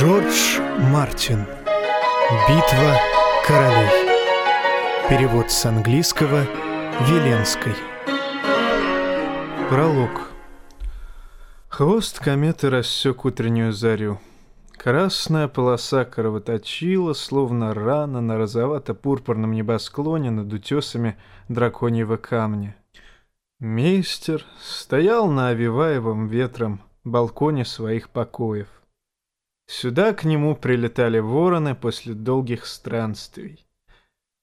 Джордж Мартин Битва королей Перевод с английского Веленской Пролог Хвост кометы рассек утреннюю зарю. Красная полоса кровоточила, словно рана на розовато-пурпурном небосклоне над утесами драконьего камня. Мейстер стоял на овиваемом ветром балконе своих покоев. Сюда к нему прилетали вороны после долгих странствий.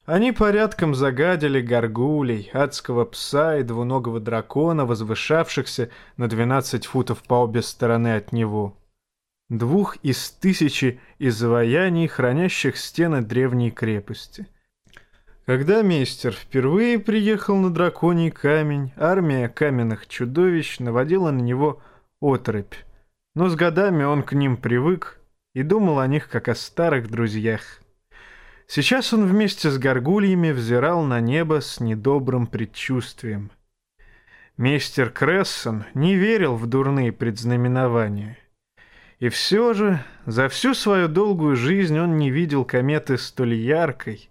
Они порядком загадили горгулей, адского пса и двуногого дракона, возвышавшихся на 12 футов по обе стороны от него. Двух из тысячи изваяний, хранящих стены древней крепости. Когда мейстер впервые приехал на драконий камень, армия каменных чудовищ наводила на него отрыбь. Но с годами он к ним привык и думал о них как о старых друзьях. Сейчас он вместе с горгульями взирал на небо с недобрым предчувствием. Мистер Крессон не верил в дурные предзнаменования. И все же за всю свою долгую жизнь он не видел кометы столь яркой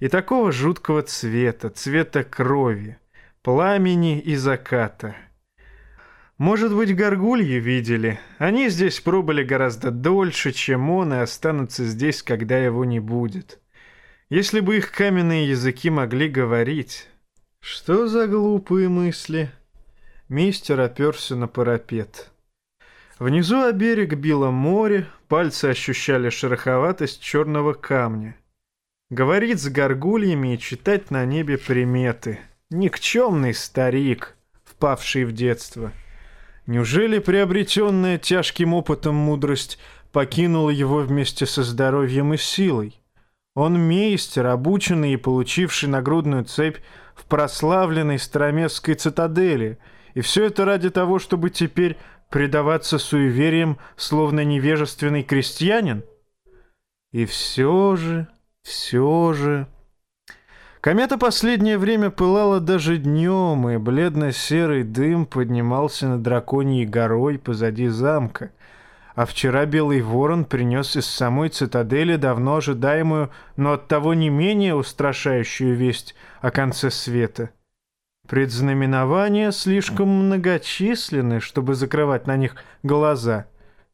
и такого жуткого цвета, цвета крови, пламени и заката — может быть, горгульи видели. Они здесь пробыли гораздо дольше, чем он, и останутся здесь, когда его не будет. Если бы их каменные языки могли говорить... Что за глупые мысли? Мистер оперся на парапет. Внизу о берег било море, пальцы ощущали шероховатость черного камня. Говорить с горгульями и читать на небе приметы. Никчемный старик, впавший в детство — Неужели приобретенная тяжким опытом мудрость покинула его вместе со здоровьем и силой? Он мейстер, обученный и получивший нагрудную цепь в прославленной Староместской цитадели, и все это ради того, чтобы теперь предаваться суевериям, словно невежественный крестьянин? И все же, все же... Комета последнее время пылала даже днем, и бледно-серый дым поднимался над драконьей горой позади замка. А вчера Белый Ворон принес из самой цитадели давно ожидаемую, но оттого не менее устрашающую весть о конце света. Предзнаменования слишком многочисленны, чтобы закрывать на них глаза.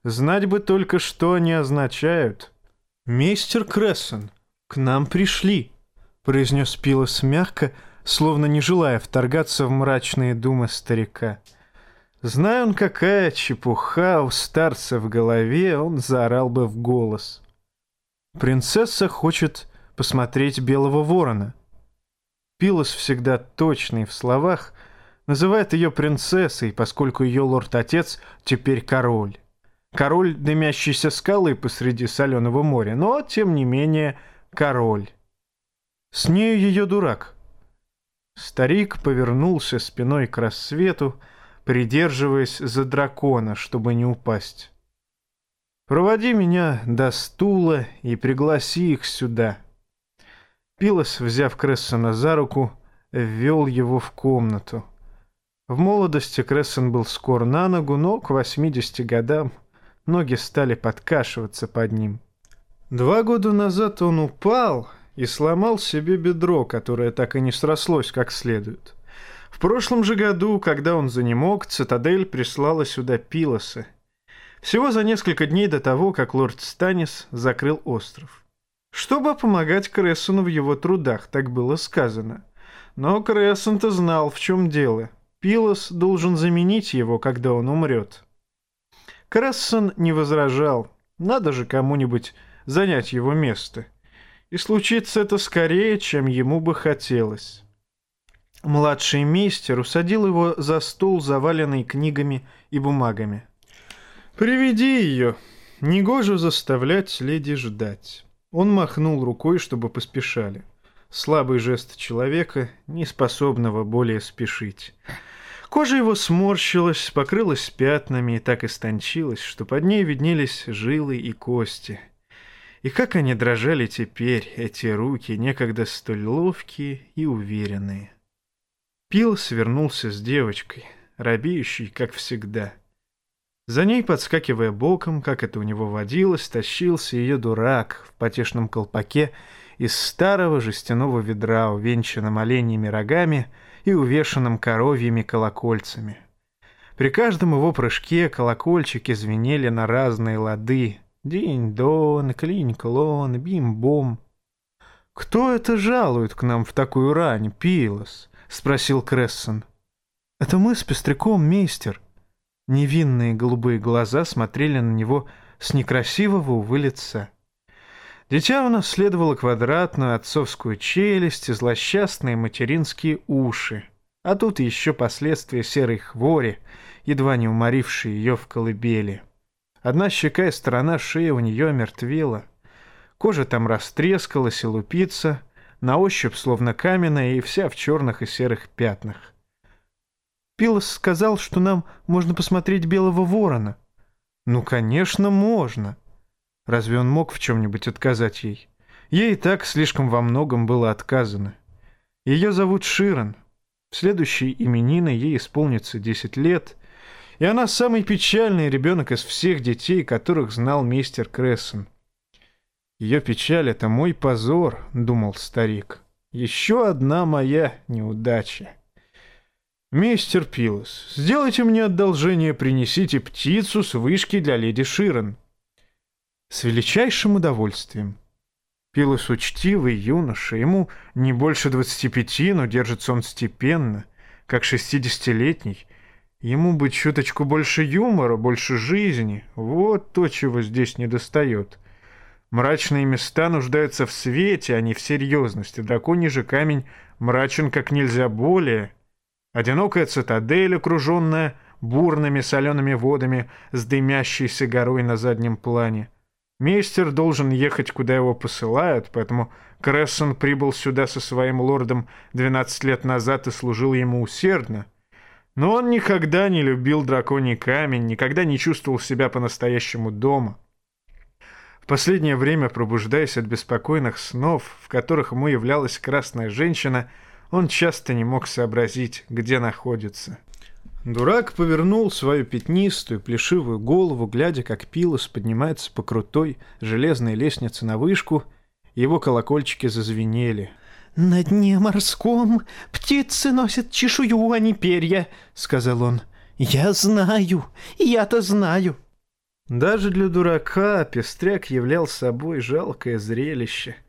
Знать бы только, что они означают. «Мистер Крессон, к нам пришли», — произнес Пилос мягко, словно не желая вторгаться в мрачные думы старика. Зная он, какая чепуха у старца в голове, он заорал бы в голос. «Принцесса хочет посмотреть белого ворона». Пилос всегда точный в словах, называет ее принцессой, поскольку ее лорд-отец теперь король. Король дымящейся скалы посреди соленого моря, но, тем не менее, король. С нею ее дурак. Старик повернулся спиной к рассвету, придерживаясь за дракона, чтобы не упасть. «Проводи меня до стула и пригласи их сюда». Пилос, взяв Крессона за руку, ввел его в комнату. В молодости Крессон был скор на ногу, но к 80 годам ноги стали подкашиваться под ним. Два года назад он упал и сломал себе бедро, которое так и не срослось как следует. В прошлом же году, когда он занемог, цитадель прислала сюда Пилоса. Всего за несколько дней до того, как лорд Станис закрыл остров. Чтобы помогать Крессону в его трудах, так было сказано. Но Крессон-то знал, в чем дело. Пилос должен заменить его, когда он умрет. Крессон не возражал. Надо же кому-нибудь занять его место. И случится это скорее, чем ему бы хотелось. Младший мистер усадил его за стол, заваленный книгами и бумагами. «Приведи ее. Негоже заставлять леди ждать». Он махнул рукой, чтобы поспешали. Слабый жест человека, не способного более спешить. Кожа его сморщилась, покрылась пятнами и так истончилась, что под ней виднелись жилы и кости — и как они дрожали теперь, эти руки, некогда столь ловкие и уверенные. Пил свернулся с девочкой, робеющей, как всегда. За ней, подскакивая боком, как это у него водилось, тащился ее дурак в потешном колпаке из старого жестяного ведра, увенчанном оленьими рогами и увешанным коровьими колокольцами. При каждом его прыжке колокольчики звенели на разные лады. Динь-дон, клинь-клон, бим-бом. «Кто это жалует к нам в такую рань, Пилос?» — спросил Крессон. «Это мы с Пестряком, мейстер». Невинные голубые глаза смотрели на него с некрасивого, увы, лица. Дитя унаследовало квадратную отцовскую челюсть и злосчастные материнские уши. А тут еще последствия серой хвори, едва не уморившие ее в колыбели. Одна щека и сторона шеи у нее омертвела. Кожа там растрескалась и лупится, на ощупь словно каменная и вся в черных и серых пятнах. Пилос сказал, что нам можно посмотреть белого ворона. Ну, конечно, можно. Разве он мог в чем-нибудь отказать ей? Ей и так слишком во многом было отказано. Ее зовут Широн. В следующей именины ей исполнится 10 лет, и она самый печальный ребенок из всех детей, которых знал мистер Крессон. Ее печаль — это мой позор, — думал старик. Еще одна моя неудача. «Мистер Пилос, сделайте мне одолжение, принесите птицу с вышки для леди Ширен». «С величайшим удовольствием». Пилос учтивый юноша, ему не больше двадцати пяти, но держится он степенно, как шестидесятилетний. Ему бы чуточку больше юмора, больше жизни. Вот то, чего здесь не достает. Мрачные места нуждаются в свете, а не в серьезности. Драконий же камень мрачен как нельзя более — Одинокая цитадель, окруженная бурными солеными водами с дымящейся горой на заднем плане. Мейстер должен ехать, куда его посылают, поэтому Крессон прибыл сюда со своим лордом 12 лет назад и служил ему усердно. Но он никогда не любил драконий камень, никогда не чувствовал себя по-настоящему дома. В последнее время, пробуждаясь от беспокойных снов, в которых ему являлась красная женщина, он часто не мог сообразить, где находится. Дурак повернул свою пятнистую, плешивую голову, глядя, как Пилос поднимается по крутой железной лестнице на вышку, его колокольчики зазвенели. «На дне морском птицы носят чешую, а не перья», — сказал он. «Я знаю, я-то знаю». Даже для дурака пестряк являл собой жалкое зрелище —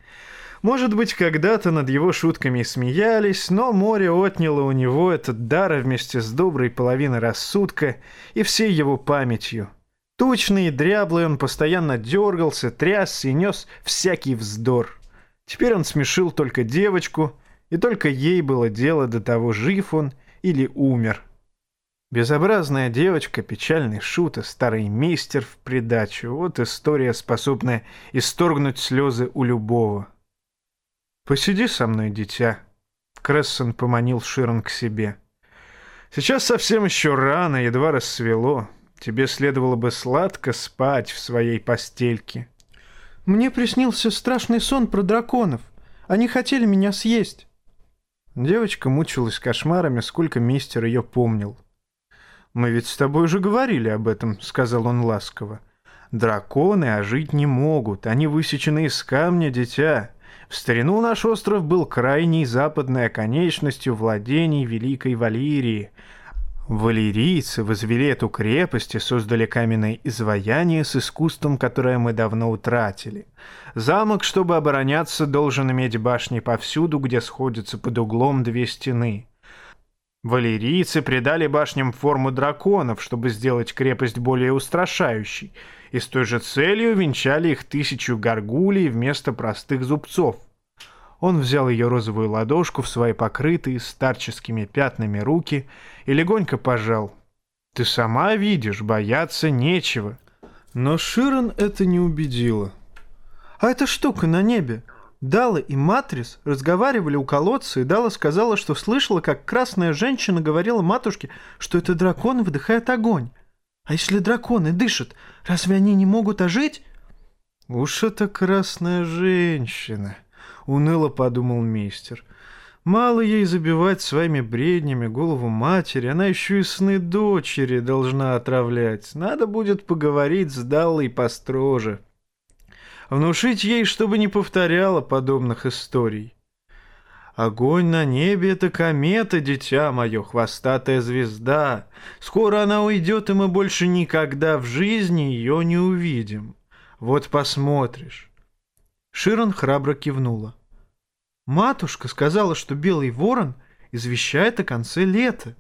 может быть, когда-то над его шутками смеялись, но море отняло у него этот дар вместе с доброй половиной рассудка и всей его памятью. Тучный и дряблый он постоянно дергался, трясся и нес всякий вздор. Теперь он смешил только девочку, и только ей было дело до того, жив он или умер. Безобразная девочка, печальный шут и старый мейстер в придачу. Вот история, способная исторгнуть слезы у любого. «Посиди со мной, дитя», — Крессон поманил Широн к себе. «Сейчас совсем еще рано, едва рассвело. Тебе следовало бы сладко спать в своей постельке». «Мне приснился страшный сон про драконов. Они хотели меня съесть». Девочка мучилась кошмарами, сколько мистер ее помнил. «Мы ведь с тобой уже говорили об этом», — сказал он ласково. «Драконы ожить не могут, они высечены из камня, дитя. В старину наш остров был крайней западной оконечностью владений Великой Валерии. Валерийцы возвели эту крепость и создали каменное изваяние с искусством, которое мы давно утратили. Замок, чтобы обороняться, должен иметь башни повсюду, где сходятся под углом две стены. Валерийцы придали башням форму драконов, чтобы сделать крепость более устрашающей, и с той же целью венчали их тысячу горгулей вместо простых зубцов. Он взял ее розовую ладошку в свои покрытые старческими пятнами руки и легонько пожал. «Ты сама видишь, бояться нечего». Но Широн это не убедило. «А эта штука на небе, Дала и Матрис разговаривали у колодца, и Дала сказала, что слышала, как красная женщина говорила матушке, что это драконы выдыхают огонь. А если драконы дышат, разве они не могут ожить? «Уж это красная женщина», — уныло подумал мистер. Мало ей забивать своими бреднями голову матери, она еще и сны дочери должна отравлять. Надо будет поговорить с Даллой построже. Внушить ей, чтобы не повторяла подобных историй. Огонь на небе — это комета, дитя мое, хвостатая звезда. Скоро она уйдет, и мы больше никогда в жизни ее не увидим. Вот посмотришь. Широн храбро кивнула. Матушка сказала, что белый ворон извещает о конце лета.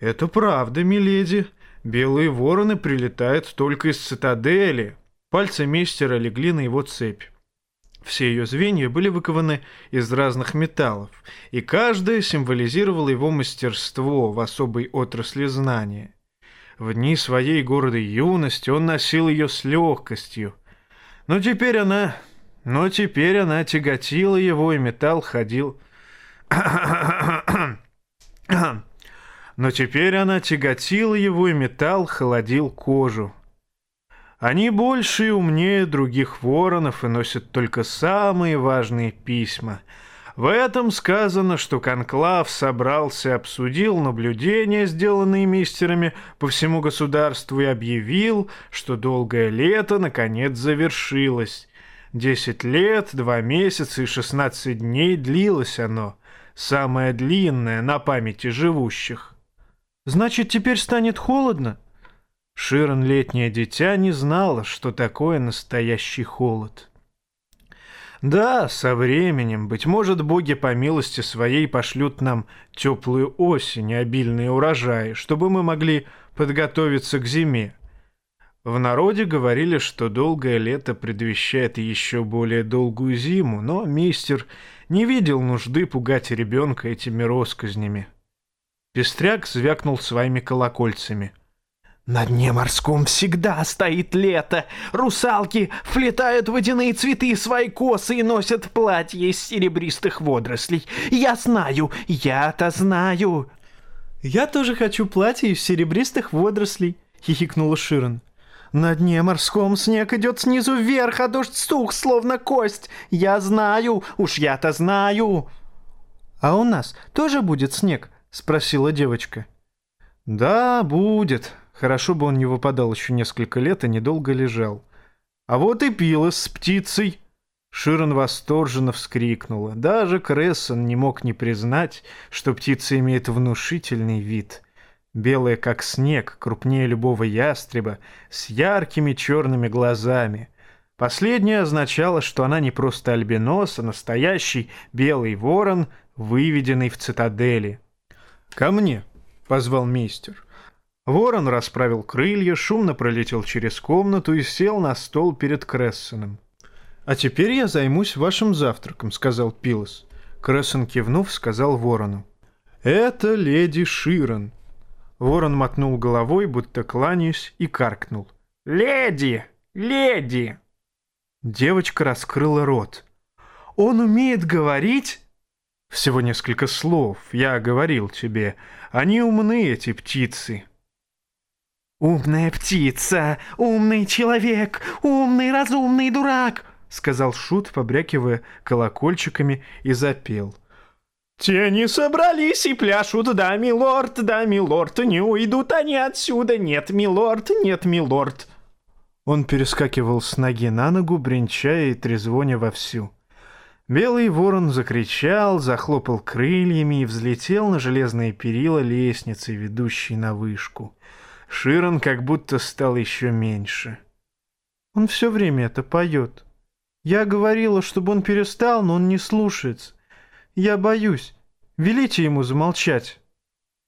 Это правда, миледи. Белые вороны прилетают только из цитадели. Пальцы мистера легли на его цепь. Все ее звенья были выкованы из разных металлов, и каждая символизировала его мастерство в особой отрасли знания. В дни своей гордой юности он носил ее с легкостью. Но теперь она... Но теперь она тяготила его, и металл ходил... Но теперь она тяготила его, и металл холодил кожу. Они больше и умнее других воронов и носят только самые важные письма. В этом сказано, что Конклав собрался, обсудил наблюдения, сделанные мистерами по всему государству, и объявил, что долгое лето наконец завершилось. Десять лет, два месяца и шестнадцать дней длилось оно, самое длинное на памяти живущих. «Значит, теперь станет холодно?» Широн, летнее дитя, не знала, что такое настоящий холод. Да, со временем, быть может, боги по милости своей пошлют нам теплую осень и обильные урожаи, чтобы мы могли подготовиться к зиме. В народе говорили, что долгое лето предвещает еще более долгую зиму, но мистер не видел нужды пугать ребенка этими росказнями. Пестряк звякнул своими колокольцами — на дне морском всегда стоит лето. Русалки флетают водяные цветы свои косы и носят платья из серебристых водорослей. Я знаю, я-то знаю. Я тоже хочу платье из серебристых водорослей, хихикнула Широн. На дне морском снег идет снизу вверх, а дождь сух, словно кость. Я знаю, уж я-то знаю. А у нас тоже будет снег? Спросила девочка. Да, будет, Хорошо бы он не выпадал еще несколько лет и недолго лежал. А вот и пилос с птицей. Широн восторженно вскрикнула. Даже Крессон не мог не признать, что птица имеет внушительный вид. Белая, как снег, крупнее любого ястреба, с яркими черными глазами. Последнее означало, что она не просто альбинос, а настоящий белый ворон, выведенный в цитадели. «Ко мне!» — позвал мистер. Ворон расправил крылья, шумно пролетел через комнату и сел на стол перед Крессоном. «А теперь я займусь вашим завтраком», — сказал Пилос. Крессон, кивнув, сказал ворону. «Это леди Широн». Ворон мотнул головой, будто кланяясь, и каркнул. «Леди! Леди!» Девочка раскрыла рот. «Он умеет говорить?» «Всего несколько слов, я говорил тебе. Они умны, эти птицы. «Умная птица, умный человек, умный разумный дурак!» — сказал Шут, побрякивая колокольчиками, и запел. «Тени собрались и пляшут, да, милорд, да, милорд, не уйдут они отсюда, нет, милорд, нет, милорд!» Он перескакивал с ноги на ногу, бренчая и трезвоня вовсю. Белый ворон закричал, захлопал крыльями и взлетел на железные перила лестницы, ведущей на вышку. Широн как будто стал еще меньше. Он все время это поет. Я говорила, чтобы он перестал, но он не слушается. Я боюсь. Велите ему замолчать.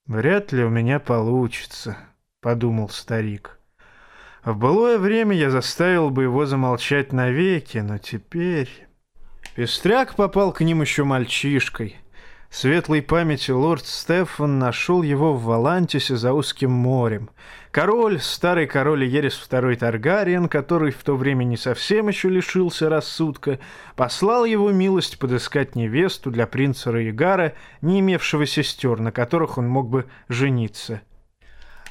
Вряд ли у меня получится, подумал старик. В былое время я заставил бы его замолчать навеки, но теперь... Пестряк попал к ним еще мальчишкой. Светлой памяти лорд Стефан нашел его в Валантисе за узким морем. Король, старый король Ерес II Таргариен, который в то время не совсем еще лишился рассудка, послал его милость подыскать невесту для принца Раигара, не имевшего сестер, на которых он мог бы жениться.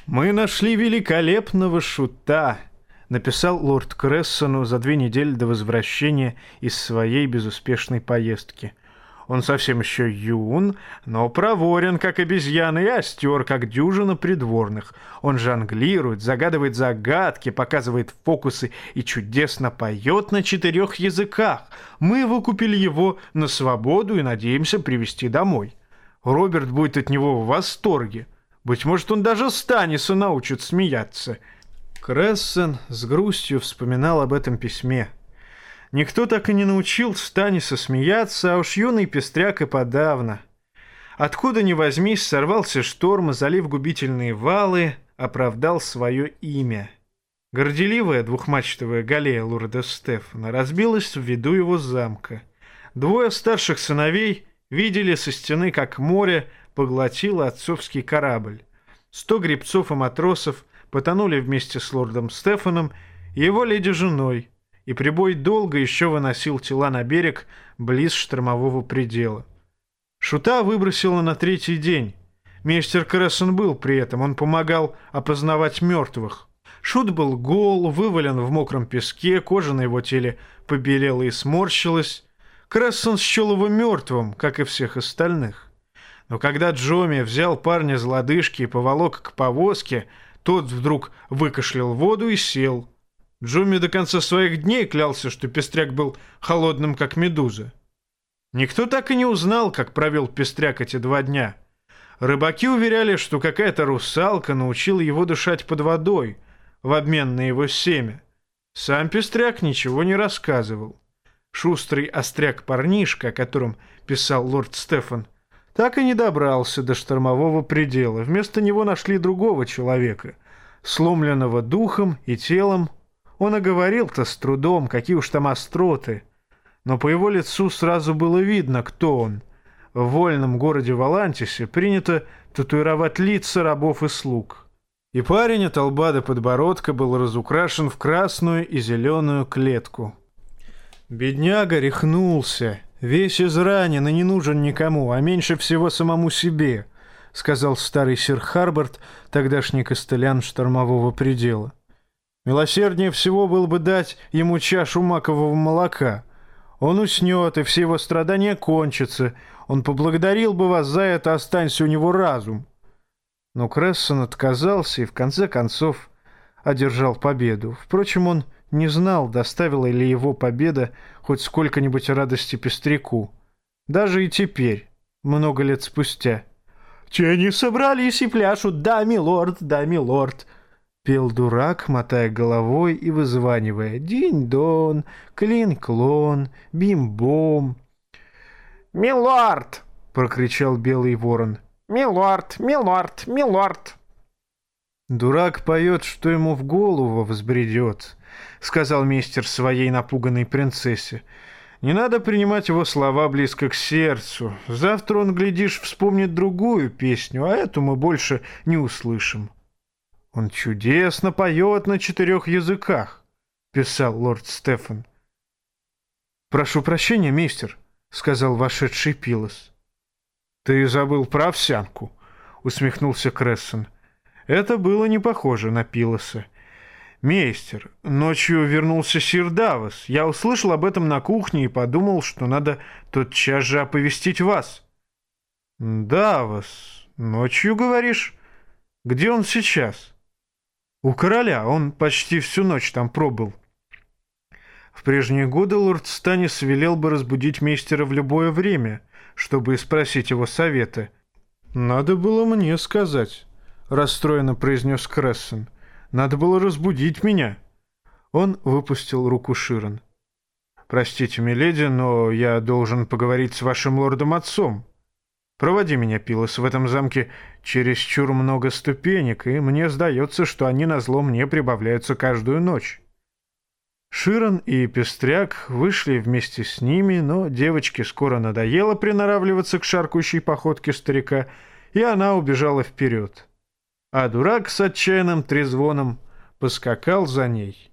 «Мы нашли великолепного шута», — написал лорд Крессону за две недели до возвращения из своей безуспешной поездки — Он совсем еще юн, но проворен, как обезьяна, и остер, как дюжина придворных. Он жонглирует, загадывает загадки, показывает фокусы и чудесно поет на четырех языках. Мы выкупили его на свободу и надеемся привести домой. Роберт будет от него в восторге. Быть может, он даже Станиса научит смеяться. Крессен с грустью вспоминал об этом письме. Никто так и не научил Станиса смеяться, а уж юный пестряк и подавно. Откуда ни возьмись, сорвался шторм, залив губительные валы, оправдал свое имя. Горделивая двухмачтовая галея лорда Стефана разбилась в виду его замка. Двое старших сыновей видели со стены, как море поглотило отцовский корабль. Сто гребцов и матросов потонули вместе с лордом Стефаном и его леди-женой, и прибой долго еще выносил тела на берег близ штормового предела. Шута выбросила на третий день. Мистер Крессен был при этом, он помогал опознавать мертвых. Шут был гол, вывален в мокром песке, кожа на его теле побелела и сморщилась. Крессон счел его мертвым, как и всех остальных. Но когда Джоми взял парня за лодыжки и поволок к повозке, тот вдруг выкашлял воду и сел. Джуми до конца своих дней клялся, что пестряк был холодным, как медуза. Никто так и не узнал, как провел пестряк эти два дня. Рыбаки уверяли, что какая-то русалка научила его дышать под водой в обмен на его семя. Сам пестряк ничего не рассказывал. Шустрый остряк-парнишка, о котором писал лорд Стефан, так и не добрался до штормового предела. Вместо него нашли другого человека, сломленного духом и телом, он оговорил-то с трудом, какие уж там остроты. Но по его лицу сразу было видно, кто он. В вольном городе Валантисе принято татуировать лица рабов и слуг. И парень от лба до подбородка был разукрашен в красную и зеленую клетку. Бедняга рехнулся, весь изранен и не нужен никому, а меньше всего самому себе, сказал старый сир Харбард, тогдашний костылян штормового предела. Милосерднее всего было бы дать ему чашу макового молока. Он уснет, и все его страдания кончатся. Он поблагодарил бы вас за это, останься у него разум. Но Крессон отказался и, в конце концов, одержал победу. Впрочем, он не знал, доставила ли его победа хоть сколько-нибудь радости пестряку. Даже и теперь, много лет спустя. «Тени собрались и пляшут, да, милорд, да, милорд!» Пел дурак, мотая головой и вызванивая «Динь-дон», «Клин-клон», «Бим-бом». «Милорд!» — прокричал белый ворон. «Милорд, милорд, милорд!» «Дурак поет, что ему в голову взбредет», — сказал мистер своей напуганной принцессе. «Не надо принимать его слова близко к сердцу. Завтра он, глядишь, вспомнит другую песню, а эту мы больше не услышим». «Он чудесно поет на четырех языках», — писал лорд Стефан. «Прошу прощения, мистер», — сказал вошедший Пилос. «Ты забыл про овсянку», — усмехнулся Крессон. Это было не похоже на Пилоса. «Мейстер, ночью вернулся сир Давос. Я услышал об этом на кухне и подумал, что надо тотчас же оповестить вас». «Давос? Ночью, говоришь? Где он сейчас?» У короля, он почти всю ночь там пробыл. В прежние годы лорд Станис велел бы разбудить мейстера в любое время, чтобы спросить его совета. «Надо было мне сказать», — расстроенно произнес Крессен. «Надо было разбудить меня». Он выпустил руку Широн. «Простите, миледи, но я должен поговорить с вашим лордом-отцом». Проводи меня, Пилос, в этом замке чересчур много ступенек, и мне сдается, что они на зло мне прибавляются каждую ночь. Широн и Пестряк вышли вместе с ними, но девочке скоро надоело приноравливаться к шаркающей походке старика, и она убежала вперед. А дурак с отчаянным трезвоном поскакал за ней.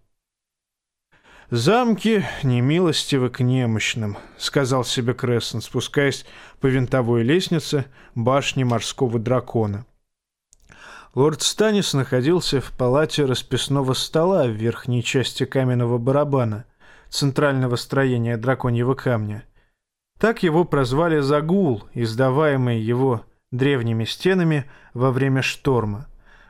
«Замки немилостивы к немощным», — сказал себе Крессон, спускаясь по винтовой лестнице башни морского дракона. Лорд Станис находился в палате расписного стола в верхней части каменного барабана, центрального строения драконьего камня. Так его прозвали «Загул», издаваемый его древними стенами во время шторма.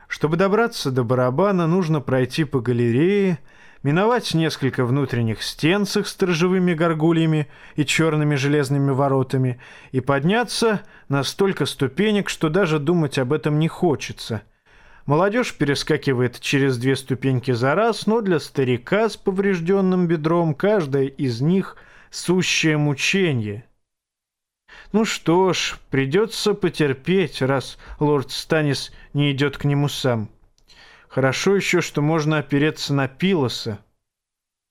Чтобы добраться до барабана, нужно пройти по галерее, миновать несколько внутренних стен с их сторожевыми горгульями и черными железными воротами и подняться на столько ступенек, что даже думать об этом не хочется. Молодежь перескакивает через две ступеньки за раз, но для старика с поврежденным бедром каждая из них — сущее мучение — ну что ж, придется потерпеть, раз лорд Станис не идет к нему сам. Хорошо еще, что можно опереться на Пилоса.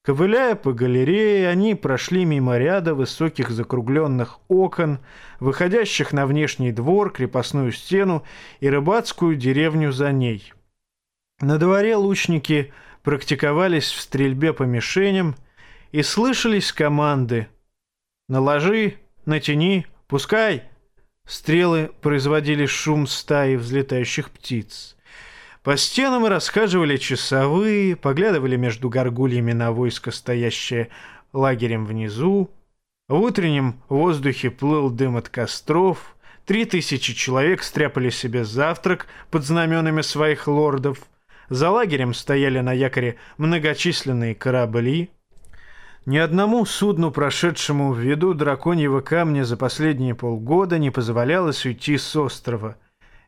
Ковыляя по галерее, они прошли мимо ряда высоких закругленных окон, выходящих на внешний двор, крепостную стену и рыбацкую деревню за ней. На дворе лучники практиковались в стрельбе по мишеням, и слышались команды «Наложи, натяни, Пускай!» Стрелы производили шум стаи взлетающих птиц. По стенам расхаживали часовые, поглядывали между горгульями на войско, стоящее лагерем внизу. В утреннем воздухе плыл дым от костров. Три тысячи человек стряпали себе завтрак под знаменами своих лордов. За лагерем стояли на якоре многочисленные корабли. Ни одному судну, прошедшему в виду драконьего камня за последние полгода, не позволялось уйти с острова.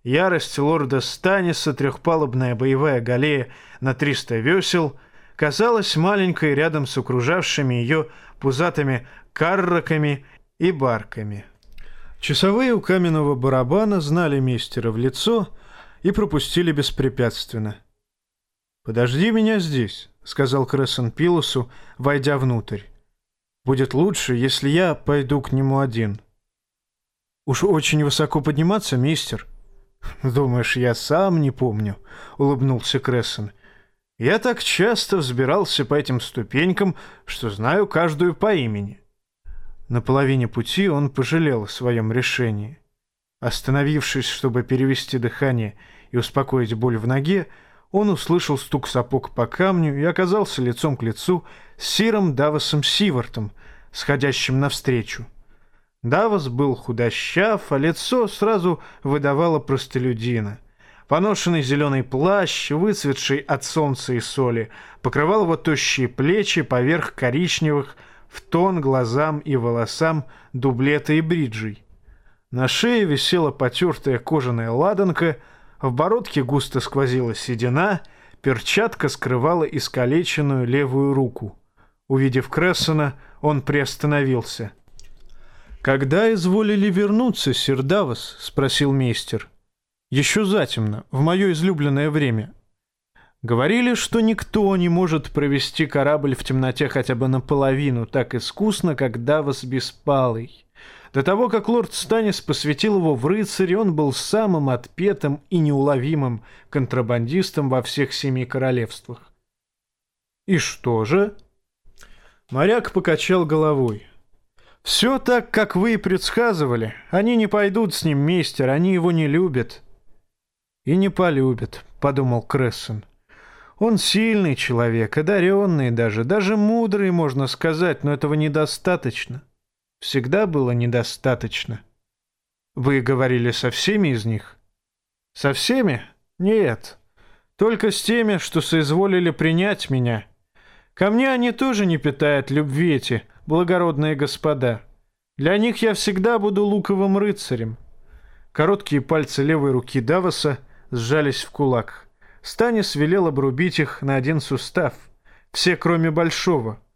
Ярость лорда Станиса, трехпалубная боевая галея на 300 весел, казалась маленькой рядом с окружавшими ее пузатыми карраками и барками. Часовые у каменного барабана знали мистера в лицо и пропустили беспрепятственно. «Подожди меня здесь», — сказал Крессон Пилосу, войдя внутрь. «Будет лучше, если я пойду к нему один». «Уж очень высоко подниматься, мистер». «Думаешь, я сам не помню?» — улыбнулся Крессон. «Я так часто взбирался по этим ступенькам, что знаю каждую по имени». На половине пути он пожалел о своем решении. Остановившись, чтобы перевести дыхание и успокоить боль в ноге, он услышал стук сапог по камню и оказался лицом к лицу с Сиром Давосом Сивартом, сходящим навстречу. Давос был худощав, а лицо сразу выдавало простолюдина. Поношенный зеленый плащ, выцветший от солнца и соли, покрывал его тощие плечи поверх коричневых, в тон глазам и волосам дублета и бриджей. На шее висела потертая кожаная ладанка — в бородке густо сквозила седина, перчатка скрывала искалеченную левую руку. Увидев Крессона, он приостановился. «Когда изволили вернуться, сир Давос?» — спросил мейстер. «Еще затемно, в мое излюбленное время». Говорили, что никто не может провести корабль в темноте хотя бы наполовину так искусно, как Давос Беспалый. До того, как лорд Станис посвятил его в рыцаре, он был самым отпетым и неуловимым контрабандистом во всех семи королевствах. «И что же?» Моряк покачал головой. «Все так, как вы и предсказывали. Они не пойдут с ним, мистер, они его не любят». «И не полюбят», — подумал Крессон. «Он сильный человек, одаренный даже, даже мудрый, можно сказать, но этого недостаточно» всегда было недостаточно. Вы говорили со всеми из них? Со всеми? Нет. Только с теми, что соизволили принять меня. Ко мне они тоже не питают любви эти, благородные господа. Для них я всегда буду луковым рыцарем. Короткие пальцы левой руки Давоса сжались в кулак. Станис велел обрубить их на один сустав. Все, кроме большого —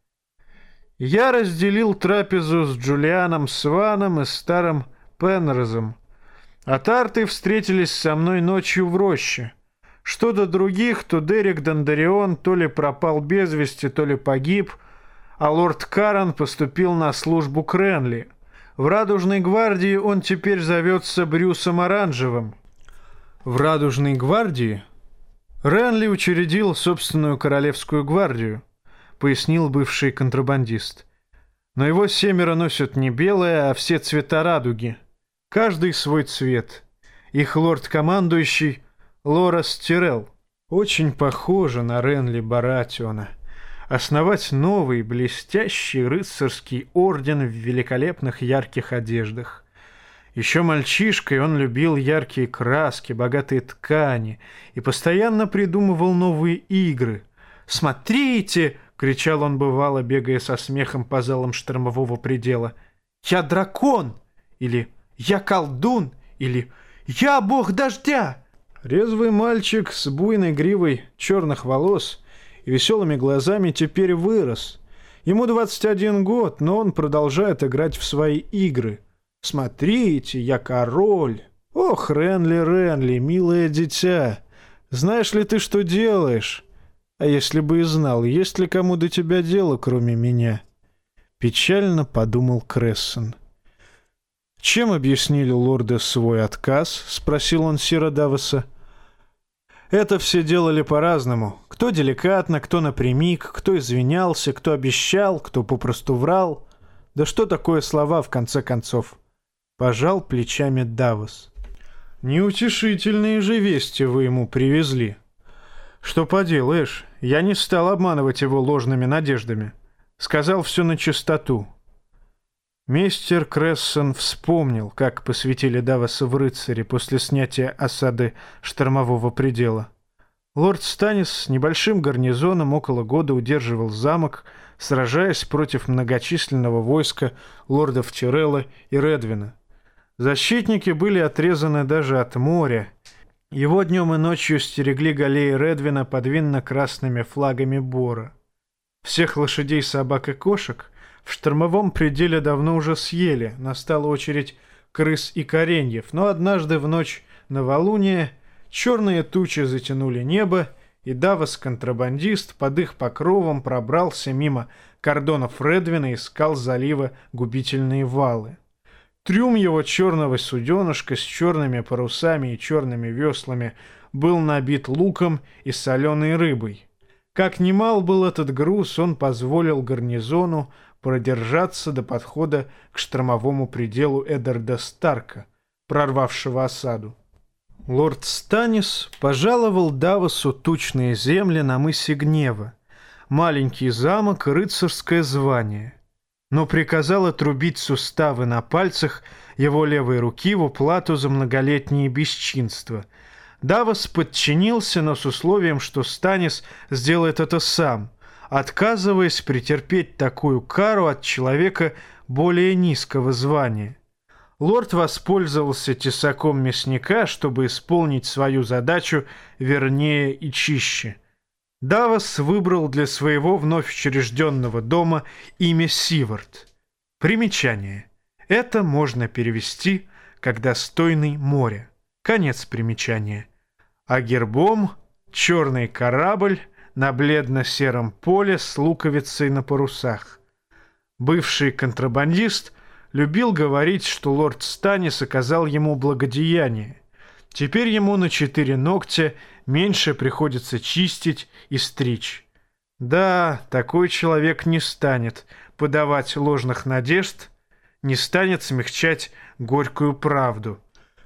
я разделил трапезу с Джулианом Сваном и старым Пенрозом. А тарты встретились со мной ночью в роще. Что до других, то Дерек Дондарион то ли пропал без вести, то ли погиб, а лорд Каран поступил на службу к Ренли. В Радужной гвардии он теперь зовется Брюсом Оранжевым. В Радужной гвардии Ренли учредил собственную королевскую гвардию —— пояснил бывший контрабандист. «Но его семеро носят не белое, а все цвета радуги. Каждый свой цвет. Их лорд-командующий — Лорас Тирелл. Очень похоже на Ренли Баратиона. Основать новый блестящий рыцарский орден в великолепных ярких одеждах. Еще мальчишкой он любил яркие краски, богатые ткани и постоянно придумывал новые игры. «Смотрите!» — кричал он бывало, бегая со смехом по залам штормового предела. «Я дракон!» или «Я колдун!» или «Я бог дождя!» Резвый мальчик с буйной гривой черных волос и веселыми глазами теперь вырос. Ему 21 год, но он продолжает играть в свои игры — Смотрите, я король. Ох, Ренли, Ренли, милое дитя, знаешь ли ты, что делаешь? А если бы и знал, есть ли кому до тебя дело, кроме меня? Печально подумал Крессон. Чем объяснили лорды свой отказ? Спросил он Сира Давоса. Это все делали по-разному. Кто деликатно, кто напрямик, кто извинялся, кто обещал, кто попросту врал. Да что такое слова, в конце концов? Пожал плечами Давос. Неутешительные же вести вы ему привезли. Что поделаешь, я не стал обманывать его ложными надеждами. Сказал все на чистоту. Мистер Крессон вспомнил, как посвятили Давоса в рыцаре после снятия осады штормового предела. Лорд Станис с небольшим гарнизоном около года удерживал замок, сражаясь против многочисленного войска лордов Тирелла и Редвина. Защитники были отрезаны даже от моря. Его днем и ночью стерегли галеи Редвина под винно-красными флагами Бора. Всех лошадей, собак и кошек в штормовом пределе давно уже съели, настала очередь крыс и кореньев, но однажды в ночь новолуния черные тучи затянули небо, и Давос-контрабандист под их покровом пробрался мимо кордонов Редвина и искал залива губительные валы. Трюм его черного суденышка с черными парусами и черными веслами был набит луком и соленой рыбой. Как немал был этот груз, он позволил гарнизону продержаться до подхода к штормовому пределу Эддарда Старка, прорвавшего осаду. Лорд Станис пожаловал Давосу тучные земли на мысе Гнева, маленький замок и рыцарское звание — но приказал отрубить суставы на пальцах его левой руки в уплату за многолетние бесчинства. Давос подчинился, но с условием, что Станис сделает это сам, отказываясь претерпеть такую кару от человека более низкого звания. Лорд воспользовался тесаком мясника, чтобы исполнить свою задачу вернее и чище – Давос выбрал для своего вновь учрежденного дома имя Сивард. Примечание. Это можно перевести как «достойный моря». Конец примечания. А гербом черный корабль на бледно-сером поле с луковицей на парусах. Бывший контрабандист любил говорить, что лорд Станис оказал ему благодеяние. Теперь ему на четыре ногтя меньше приходится чистить и стричь. Да, такой человек не станет подавать ложных надежд, не станет смягчать горькую правду.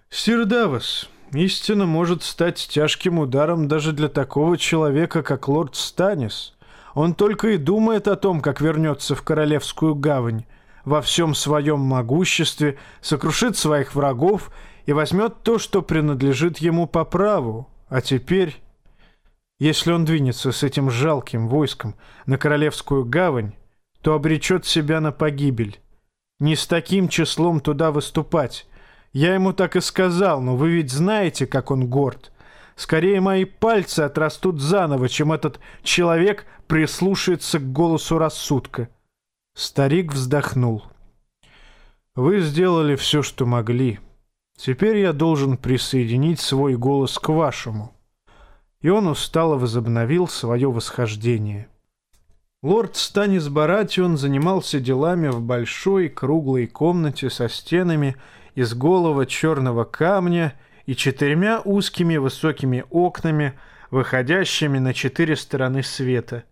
Сирдавас, истина может стать тяжким ударом даже для такого человека, как лорд Станис. Он только и думает о том, как вернется в Королевскую гавань, во всем своем могуществе, сокрушит своих врагов и возьмет то, что принадлежит ему по праву. А теперь, если он двинется с этим жалким войском на Королевскую гавань, то обречет себя на погибель. Не с таким числом туда выступать. Я ему так и сказал, но вы ведь знаете, как он горд. Скорее мои пальцы отрастут заново, чем этот человек прислушается к голосу рассудка. Старик вздохнул. Вы сделали все, что могли. Теперь я должен присоединить свой голос к вашему». И он устало возобновил свое восхождение. Лорд Станис Баратион занимался делами в большой круглой комнате со стенами из голого черного камня и четырьмя узкими высокими окнами, выходящими на четыре стороны света.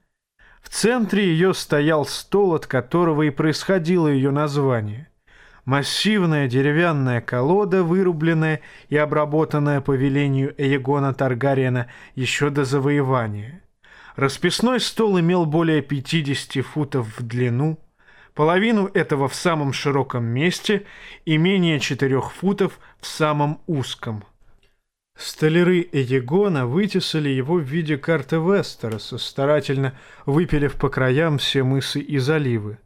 В центре ее стоял стол, от которого и происходило ее название — Массивная деревянная колода, вырубленная и обработанная по велению Эегона Таргариена еще до завоевания. Расписной стол имел более 50 футов в длину, половину этого в самом широком месте и менее 4 футов в самом узком. Столяры Эегона вытесали его в виде карты Вестероса, старательно выпилив по краям все мысы и заливы.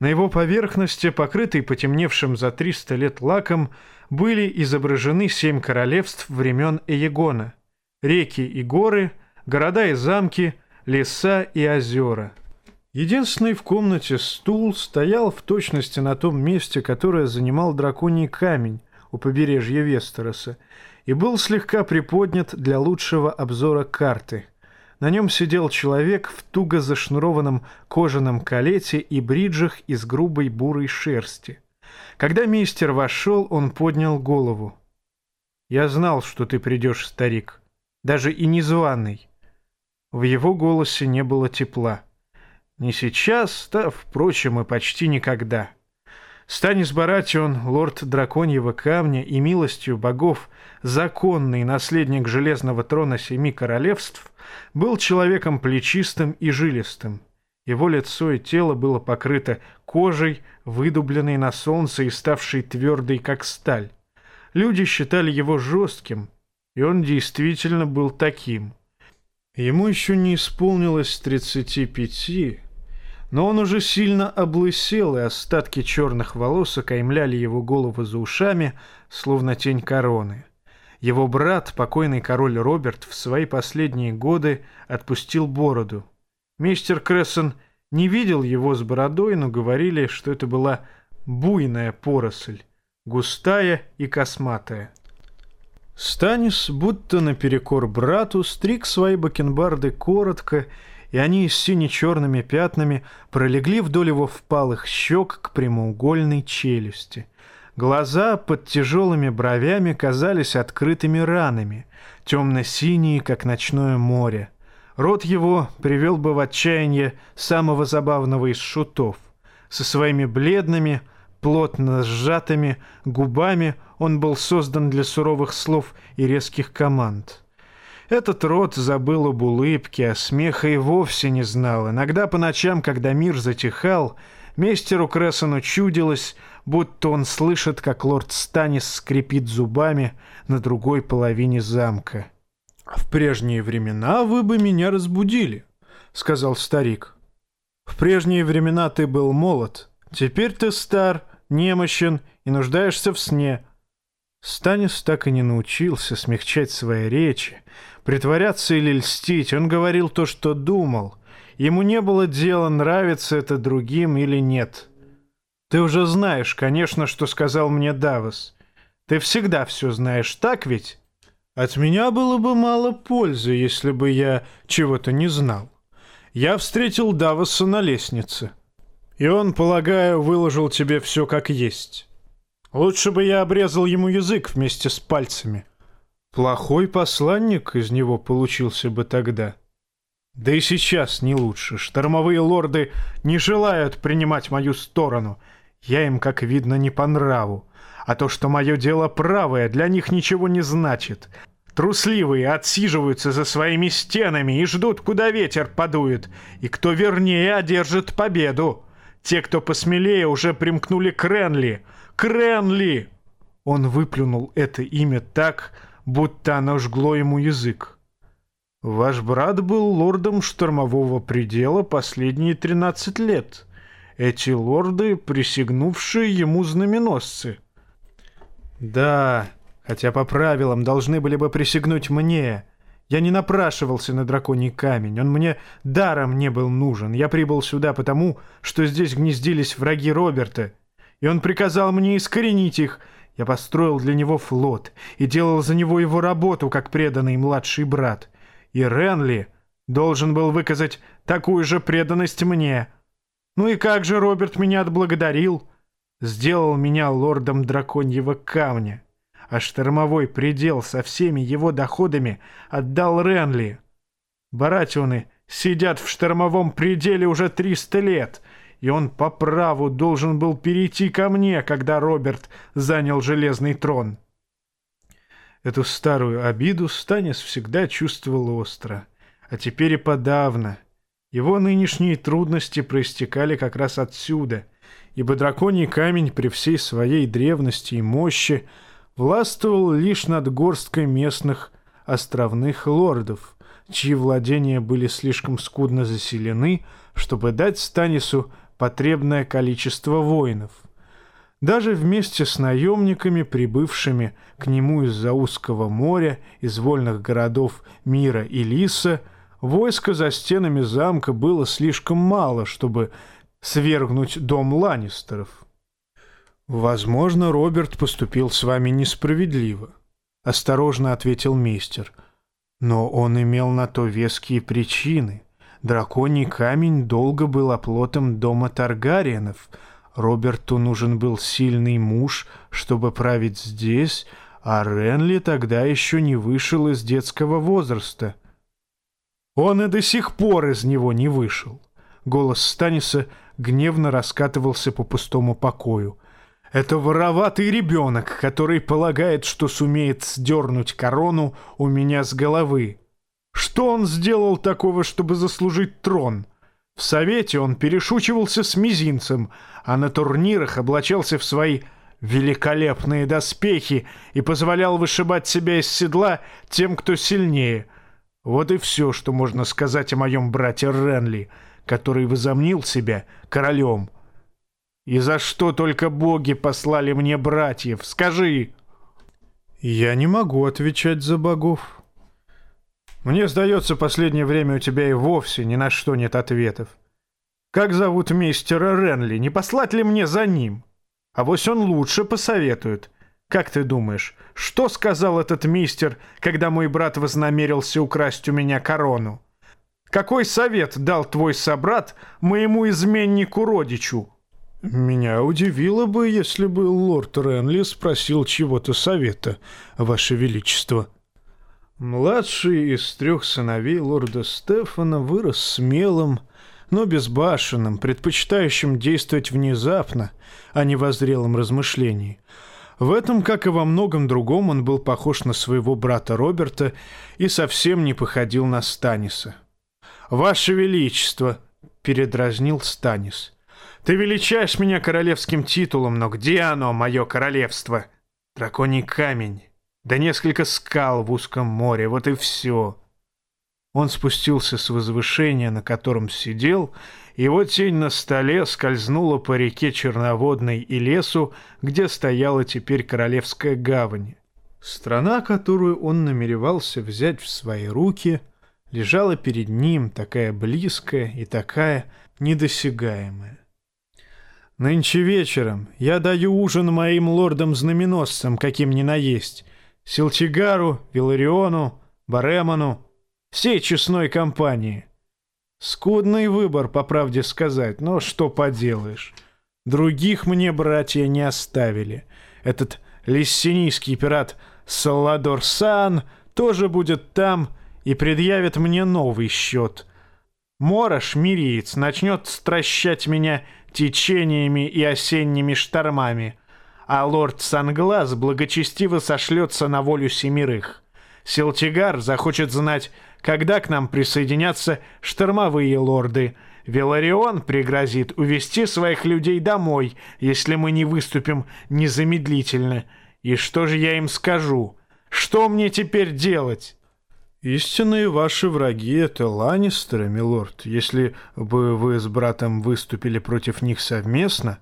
На его поверхности, покрытой потемневшим за 300 лет лаком, были изображены семь королевств времен Эегона, реки и горы, города и замки – леса и озера. Единственный в комнате стул стоял в точности на том месте, которое занимал драконий камень у побережья Вестероса, и был слегка приподнят для лучшего обзора карты. На нем сидел человек в туго зашнурованном кожаном калете и бриджах из грубой бурой шерсти. Когда мистер вошел, он поднял голову. «Я знал, что ты придешь, старик, даже и незваный. В его голосе не было тепла. Не сейчас, да, впрочем, и почти никогда. Станис Баратион, лорд Драконьего Камня и милостью богов, законный наследник Железного Трона Семи Королевств, был человеком плечистым и жилистым. Его лицо и тело было покрыто кожей, выдубленной на солнце и ставшей твердой, как сталь. Люди считали его жестким, и он действительно был таким – Ему еще не исполнилось 35, но он уже сильно облысел, и остатки черных волос окаймляли его голову за ушами, словно тень короны. Его брат, покойный король Роберт, в свои последние годы отпустил бороду. Мистер Крессон не видел его с бородой, но говорили, что это была буйная поросль, густая и косматая. Станис, будто наперекор брату, стриг свои бакенбарды коротко, и они с сине-черными пятнами пролегли вдоль его впалых щек к прямоугольной челюсти. Глаза под тяжелыми бровями казались открытыми ранами, темно-синие, как ночное море. Рот его привел бы в отчаяние самого забавного из шутов. Со своими бледными, плотно сжатыми губами он был создан для суровых слов и резких команд. Этот род забыл об улыбке, а смеха и вовсе не знал. Иногда по ночам, когда мир затихал, мистеру Крессону чудилось, будто он слышит, как лорд Станис скрипит зубами на другой половине замка. «В прежние времена вы бы меня разбудили», — сказал старик. «В прежние времена ты был молод, теперь ты стар, немощен и нуждаешься в сне. Станис так и не научился смягчать свои речи, притворяться или льстить. Он говорил то, что думал. Ему не было дела, нравится это другим или нет. Ты уже знаешь, конечно, что сказал мне Давос. Ты всегда все знаешь, так ведь? От меня было бы мало пользы, если бы я чего-то не знал. Я встретил Давоса на лестнице. И он, полагаю, выложил тебе все как есть. Лучше бы я обрезал ему язык вместе с пальцами. Плохой посланник из него получился бы тогда. Да и сейчас не лучше. Штормовые лорды не желают принимать мою сторону. Я им, как видно, не по нраву. А то, что мое дело правое, для них ничего не значит. Трусливые отсиживаются за своими стенами и ждут, куда ветер подует. И кто вернее одержит победу. Те, кто посмелее, уже примкнули к Ренли. К Ренли! Он выплюнул это имя так, будто оно жгло ему язык. Ваш брат был лордом штормового предела последние тринадцать лет. Эти лорды, присягнувшие ему знаменосцы. Да, хотя по правилам должны были бы присягнуть мне — я не напрашивался на драконий камень, он мне даром не был нужен. Я прибыл сюда потому, что здесь гнездились враги Роберта, и он приказал мне искоренить их. Я построил для него флот и делал за него его работу, как преданный младший брат. И Ренли должен был выказать такую же преданность мне. Ну и как же Роберт меня отблагодарил? Сделал меня лордом драконьего камня а штормовой предел со всеми его доходами отдал Ренли. Баратионы сидят в штормовом пределе уже 300 лет, и он по праву должен был перейти ко мне, когда Роберт занял железный трон. Эту старую обиду Станис всегда чувствовал остро, а теперь и подавно. Его нынешние трудности проистекали как раз отсюда, ибо драконий камень при всей своей древности и мощи властвовал лишь над горсткой местных островных лордов, чьи владения были слишком скудно заселены, чтобы дать Станису потребное количество воинов. Даже вместе с наемниками, прибывшими к нему из-за узкого моря, из вольных городов Мира и Лиса, Войска за стенами замка было слишком мало, чтобы свергнуть дом Ланнистеров. «Возможно, Роберт поступил с вами несправедливо», — осторожно ответил мистер. «Но он имел на то веские причины. Драконий камень долго был оплотом дома Таргариенов. Роберту нужен был сильный муж, чтобы править здесь, а Ренли тогда еще не вышел из детского возраста». Он и до сих пор из него не вышел. Голос Станиса гневно раскатывался по пустому покою. Это вороватый ребенок, который полагает, что сумеет сдернуть корону у меня с головы. Что он сделал такого, чтобы заслужить трон? В совете он перешучивался с мизинцем, а на турнирах облачался в свои великолепные доспехи и позволял вышибать себя из седла тем, кто сильнее — вот и все, что можно сказать о моем брате Ренли, который возомнил себя королем. И за что только боги послали мне братьев? Скажи!» «Я не могу отвечать за богов». «Мне сдается, последнее время у тебя и вовсе ни на что нет ответов. Как зовут мистера Ренли? Не послать ли мне за ним? А вось он лучше посоветует. Как ты думаешь, что сказал этот мистер, когда мой брат вознамерился украсть у меня корону? Какой совет дал твой собрат моему изменнику-родичу?» «Меня удивило бы, если бы лорд Ренли спросил чего-то совета, Ваше Величество». Младший из трех сыновей лорда Стефана вырос смелым, но безбашенным, предпочитающим действовать внезапно, а не в зрелом размышлении – в этом, как и во многом другом, он был похож на своего брата Роберта и совсем не походил на Станиса. «Ваше Величество!» — передразнил Станис. «Ты величаешь меня королевским титулом, но где оно, мое королевство? Драконий камень, да несколько скал в узком море, вот и все». Он спустился с возвышения, на котором сидел, его тень на столе скользнула по реке Черноводной и лесу, где стояла теперь Королевская гавань. Страна, которую он намеревался взять в свои руки, лежала перед ним, такая близкая и такая недосягаемая. «Нынче вечером я даю ужин моим лордам-знаменосцам, каким ни наесть, Силчигару, Вилариону, Бареману, всей честной компании. Скудный выбор, по правде сказать, но что поделаешь. Других мне братья не оставили. Этот лиссинийский пират Саладор Сан тоже будет там и предъявит мне новый счет. Морош, мириец, начнет стращать меня течениями и осенними штормами, а лорд Санглаз благочестиво сошлется на волю семерых. Селтигар захочет знать, когда к нам присоединятся штормовые лорды. Веларион пригрозит увести своих людей домой, если мы не выступим незамедлительно. И что же я им скажу? Что мне теперь делать? Истинные ваши враги — это Ланнистеры, милорд. Если бы вы с братом выступили против них совместно...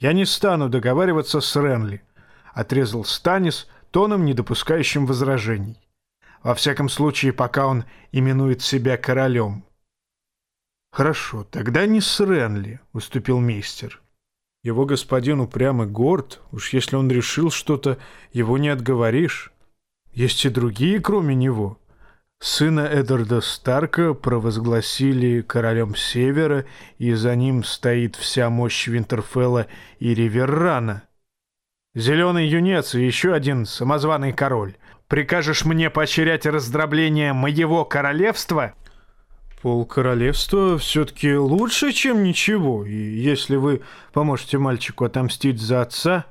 Я не стану договариваться с Ренли, — отрезал Станис тоном, не допускающим возражений. Во всяком случае, пока он именует себя королем. «Хорошо, тогда не с Ренли», — уступил мейстер. «Его господин упрям и горд. Уж если он решил что-то, его не отговоришь. Есть и другие, кроме него». Сына Эддарда Старка провозгласили королем Севера, и за ним стоит вся мощь Винтерфелла и Риверрана. Зеленый юнец и еще один самозваный король. Прикажешь мне поощрять раздробление моего королевства?» «Пол королевства все-таки лучше, чем ничего, и если вы поможете мальчику отомстить за отца...»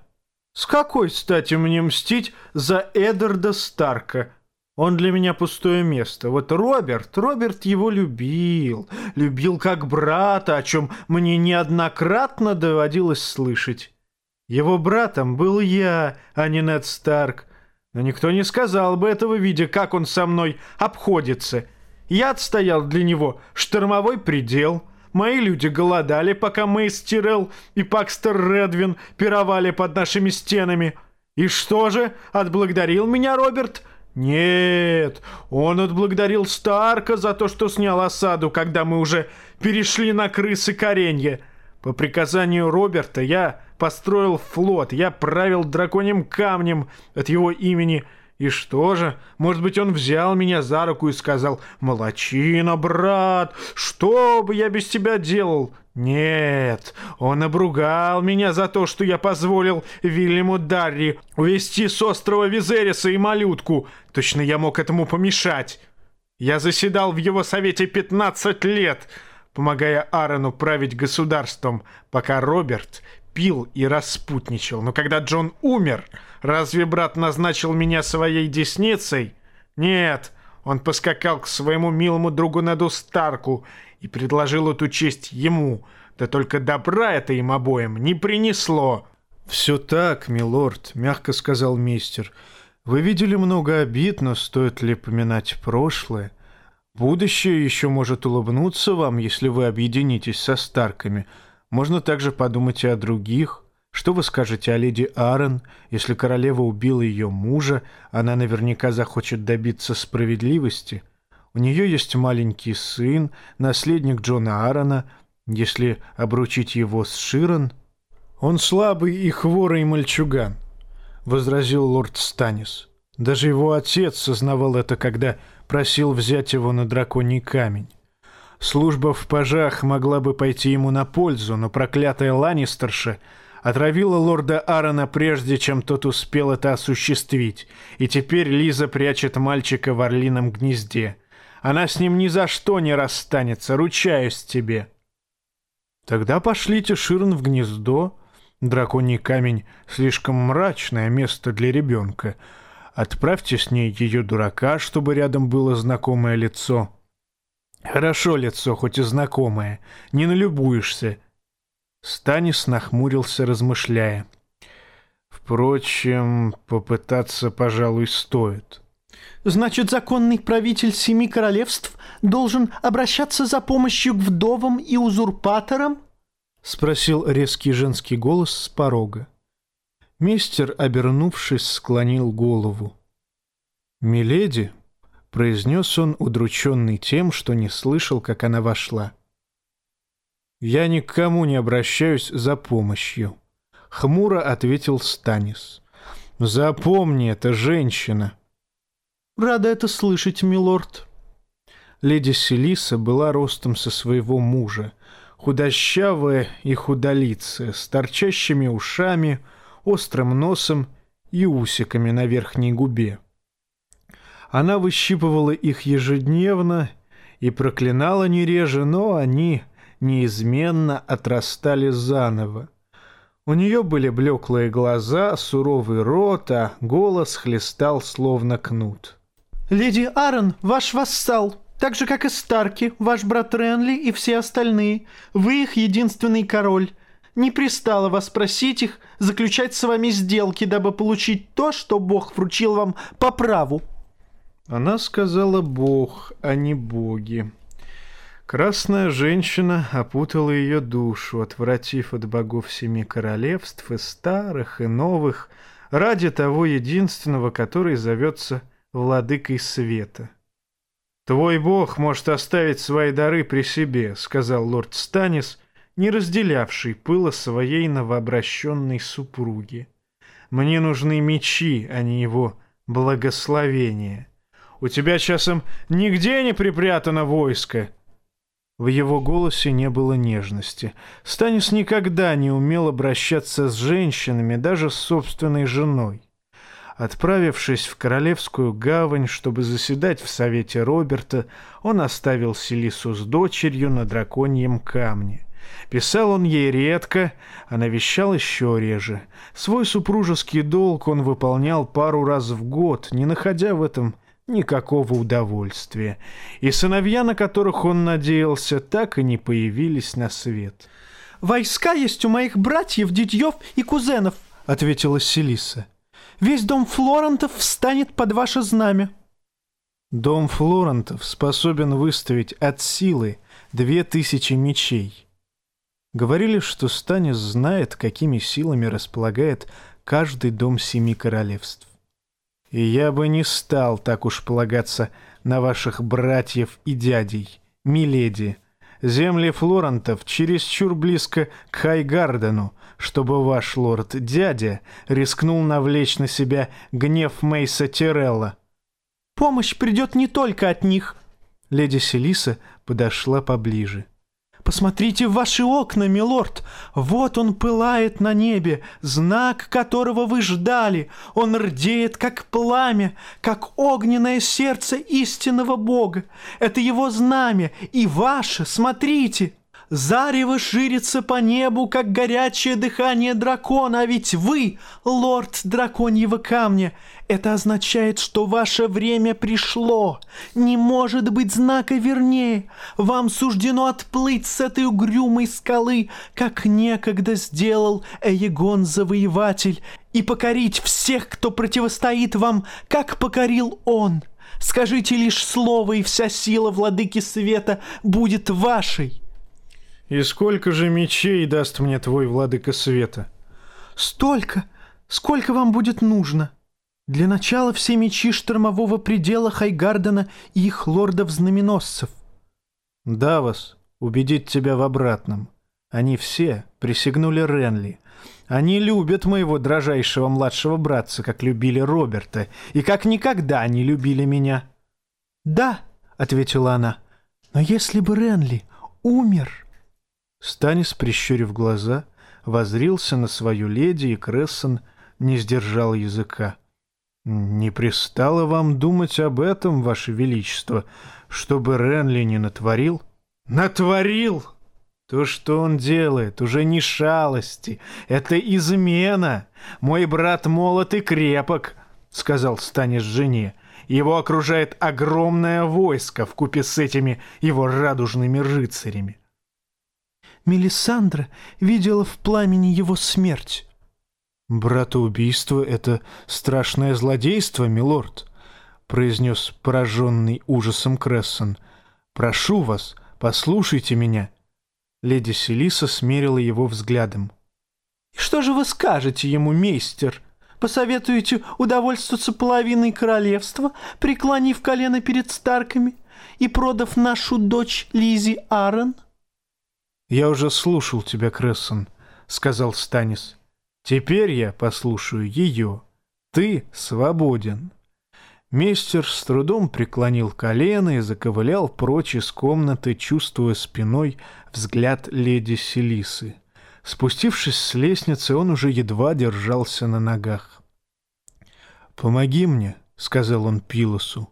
«С какой стати мне мстить за Эддарда Старка?» Он для меня пустое место. Вот Роберт, Роберт его любил. Любил как брата, о чем мне неоднократно доводилось слышать. Его братом был я, а не Нед Старк. Но никто не сказал бы этого, видя, как он со мной обходится. Я отстоял для него штормовой предел. Мои люди голодали, пока Мейс Тирелл и Пакстер Редвин пировали под нашими стенами. И что же, отблагодарил меня Роберт — нет, он отблагодарил Старка за то, что снял осаду, когда мы уже перешли на крысы коренья. По приказанию Роберта я построил флот, я правил драконьим камнем от его имени. И что же, может быть, он взял меня за руку и сказал «Молодчина, брат, что бы я без тебя делал?» Нет, он обругал меня за то, что я позволил Вильяму Дарри увезти с острова Визериса и малютку. Точно я мог этому помешать. Я заседал в его совете 15 лет, помогая Аарону править государством, пока Роберт пил и распутничал. Но когда Джон умер, разве брат назначил меня своей десницей? Нет, он поскакал к своему милому другу Неду Старку и предложил эту честь ему. Да только добра это им обоим не принесло. «Все так, милорд», — мягко сказал мистер. «Вы видели много обид, но стоит ли поминать прошлое? Будущее еще может улыбнуться вам, если вы объединитесь со Старками. Можно также подумать и о других». Что вы скажете о леди Аарон? Если королева убила ее мужа, она наверняка захочет добиться справедливости. У нее есть маленький сын, наследник Джона Аарона. Если обручить его с Широн... «Он слабый и хворый мальчуган», — возразил лорд Станис. Даже его отец сознавал это, когда просил взять его на драконий камень. Служба в пажах могла бы пойти ему на пользу, но проклятая Ланнистерша отравила лорда Аарона прежде, чем тот успел это осуществить, и теперь Лиза прячет мальчика в орлином гнезде. Она с ним ни за что не расстанется, ручаюсь тебе. Тогда пошлите Ширн в гнездо. Драконий камень — слишком мрачное место для ребенка. Отправьте с ней ее дурака, чтобы рядом было знакомое лицо. Хорошо лицо, хоть и знакомое, не налюбуешься. Станис нахмурился, размышляя. Впрочем, попытаться, пожалуй, стоит. Значит, законный правитель семи королевств должен обращаться за помощью к вдовам и узурпаторам? Спросил резкий женский голос с порога. Мистер, обернувшись, склонил голову. «Миледи», — произнес он, удрученный тем, что не слышал, как она вошла. «Я ни к кому не обращаюсь за помощью», — хмуро ответил Станис. «Запомни, это женщина. «Рада это слышать, милорд». Леди Селиса была ростом со своего мужа, худощавая и худолицая, с торчащими ушами, острым носом и усиками на верхней губе. Она выщипывала их ежедневно и проклинала не реже, но они неизменно отрастали заново. У нее были блеклые глаза, суровый рот, а голос хлестал словно кнут. «Леди Аарон, ваш вассал, так же, как и Старки, ваш брат Ренли и все остальные. Вы их единственный король. Не пристало вас просить их заключать с вами сделки, дабы получить то, что Бог вручил вам по праву». Она сказала «Бог», а не «боги». Красная женщина опутала ее душу, отвратив от богов семи королевств и старых, и новых, ради того единственного, который зовется владыкой света. «Твой бог может оставить свои дары при себе», — сказал лорд Станис, не разделявший пыла своей новообращенной супруги. «Мне нужны мечи, а не его благословение. У тебя часом нигде не припрятано войско?» В его голосе не было нежности. Станис никогда не умел обращаться с женщинами, даже с собственной женой. Отправившись в Королевскую гавань, чтобы заседать в совете Роберта, он оставил Селису с дочерью на драконьем камне. Писал он ей редко, а навещал еще реже. Свой супружеский долг он выполнял пару раз в год, не находя в этом Никакого удовольствия. И сыновья, на которых он надеялся, так и не появились на свет. «Войска есть у моих братьев, дядьев и кузенов», — ответила Селиса. «Весь дом Флорентов встанет под ваше знамя». Дом Флорентов способен выставить от силы две тысячи мечей. Говорили, что Станис знает, какими силами располагает каждый дом семи королевств. И я бы не стал так уж полагаться на ваших братьев и дядей, миледи. Земли Флорентов чересчур близко к Хайгардену, чтобы ваш лорд-дядя рискнул навлечь на себя гнев Мейса Тирелла. «Помощь придет не только от них», — леди Селиса подошла поближе. — Посмотрите в ваши окна, милорд. Вот он пылает на небе, знак которого вы ждали. Он рдеет, как пламя, как огненное сердце истинного Бога. Это его знамя, и ваше, смотрите. Зарево ширится по небу, как горячее дыхание дракона, а ведь вы, лорд драконьего камня, это означает, что ваше время пришло. Не может быть знака вернее. Вам суждено отплыть с этой угрюмой скалы, как некогда сделал Эегон Завоеватель, и покорить всех, кто противостоит вам, как покорил он. Скажите лишь слово, и вся сила владыки света будет вашей. «И сколько же мечей даст мне твой владыка света?» «Столько, сколько вам будет нужно. Для начала все мечи штормового предела Хайгардена и их лордов-знаменосцев». «Давос убедит тебя в обратном. Они все присягнули Ренли. Они любят моего дрожайшего младшего братца, как любили Роберта, и как никогда не любили меня». «Да», — ответила она, — «но если бы Ренли умер...» Станис, прищурив глаза, возрился на свою леди, и Крессон не сдержал языка. «Не пристало вам думать об этом, ваше величество, чтобы Ренли не натворил?» «Натворил!» То, что он делает, уже не шалости. Это измена. Мой брат молод и крепок, — сказал Станис жене. Его окружает огромное войско в купе с этими его радужными рыцарями. Мелисандра видела в пламени его смерть. «Братоубийство — это страшное злодейство, милорд», — произнес пораженный ужасом Крессон. «Прошу вас, послушайте меня». Леди Селиса смерила его взглядом. «И что же вы скажете ему, мейстер? Посоветуете удовольствоваться половиной королевства, преклонив колено перед Старками и продав нашу дочь Лизи Аарон?» «Я уже слушал тебя, Крессон», — сказал Станис. «Теперь я послушаю ее. Ты свободен». Мистер с трудом преклонил колено и заковылял прочь из комнаты, чувствуя спиной взгляд леди Селисы. Спустившись с лестницы, он уже едва держался на ногах. «Помоги мне», — сказал он Пилосу.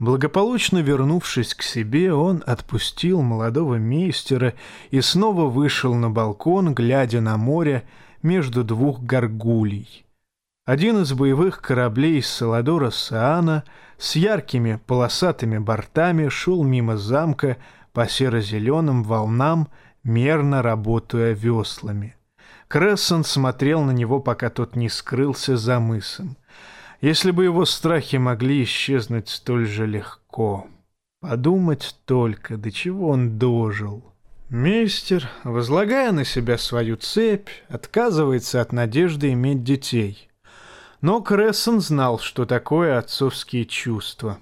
Благополучно вернувшись к себе, он отпустил молодого мейстера и снова вышел на балкон, глядя на море между двух горгулей. Один из боевых кораблей Саладора Саана с яркими полосатыми бортами шел мимо замка по серо-зеленым волнам, мерно работая веслами. Крессон смотрел на него, пока тот не скрылся за мысом. Если бы его страхи могли исчезнуть столь же легко. Подумать только, до чего он дожил. Мейстер, возлагая на себя свою цепь, отказывается от надежды иметь детей. Но Крессон знал, что такое отцовские чувства.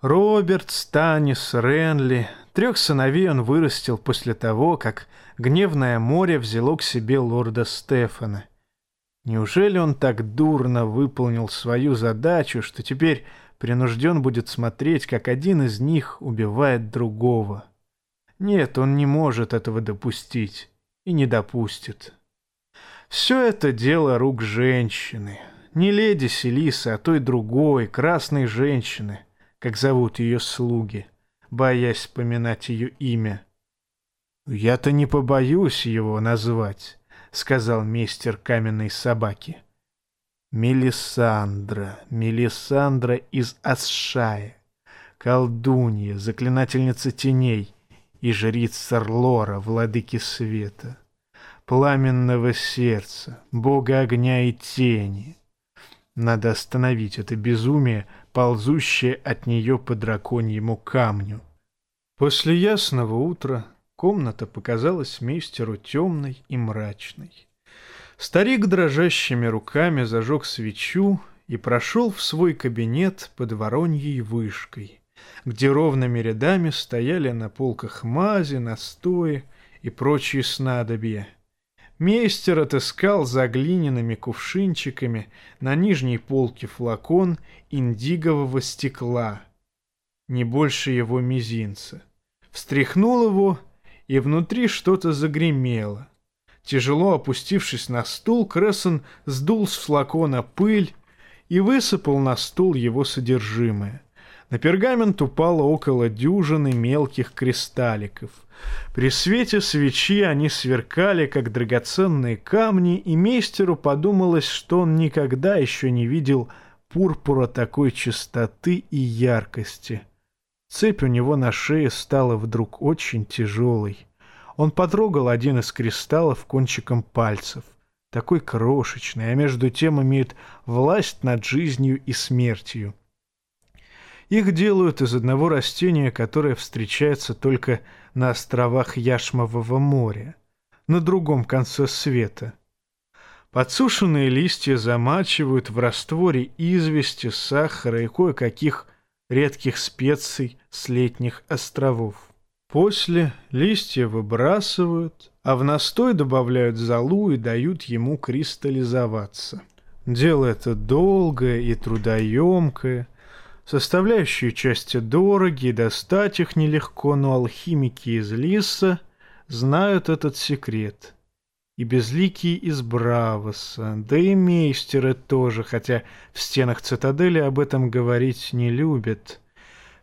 Роберт, Станис, Ренли, трех сыновей он вырастил после того, как гневное море взяло к себе лорда Стефана. Неужели он так дурно выполнил свою задачу, что теперь принужден будет смотреть, как один из них убивает другого? Нет, он не может этого допустить и не допустит. Все это дело рук женщины. Не леди Селиса, а той другой, красной женщины, как зовут ее слуги, боясь вспоминать ее имя. Я-то не побоюсь его назвать. — сказал мистер каменной собаки. Мелисандра, Мелисандра из Асшая, колдунья, заклинательница теней и жрица Рлора, владыки света, пламенного сердца, бога огня и тени. Надо остановить это безумие, ползущее от нее по драконьему камню. После ясного утра комната показалась мистеру темной и мрачной. Старик дрожащими руками зажег свечу и прошел в свой кабинет под вороньей вышкой, где ровными рядами стояли на полках мази, настои и прочие снадобья. Мейстер отыскал за глиняными кувшинчиками на нижней полке флакон индигового стекла, не больше его мизинца. Встряхнул его, и внутри что-то загремело. Тяжело опустившись на стул, Крессон сдул с флакона пыль и высыпал на стул его содержимое. На пергамент упало около дюжины мелких кристалликов. При свете свечи они сверкали, как драгоценные камни, и мейстеру подумалось, что он никогда еще не видел пурпура такой чистоты и яркости. Цепь у него на шее стала вдруг очень тяжелой. Он потрогал один из кристаллов кончиком пальцев. Такой крошечный, а между тем имеет власть над жизнью и смертью. Их делают из одного растения, которое встречается только на островах Яшмового моря, на другом конце света. Подсушенные листья замачивают в растворе извести, сахара и кое-каких редких специй с летних островов. После листья выбрасывают, а в настой добавляют золу и дают ему кристаллизоваться. Дело это долгое и трудоемкое, составляющие части дорогие, достать их нелегко, но алхимики из Лиса знают этот секрет. И безликие из Бравоса, да и мейстеры тоже, хотя в стенах цитадели об этом говорить не любят.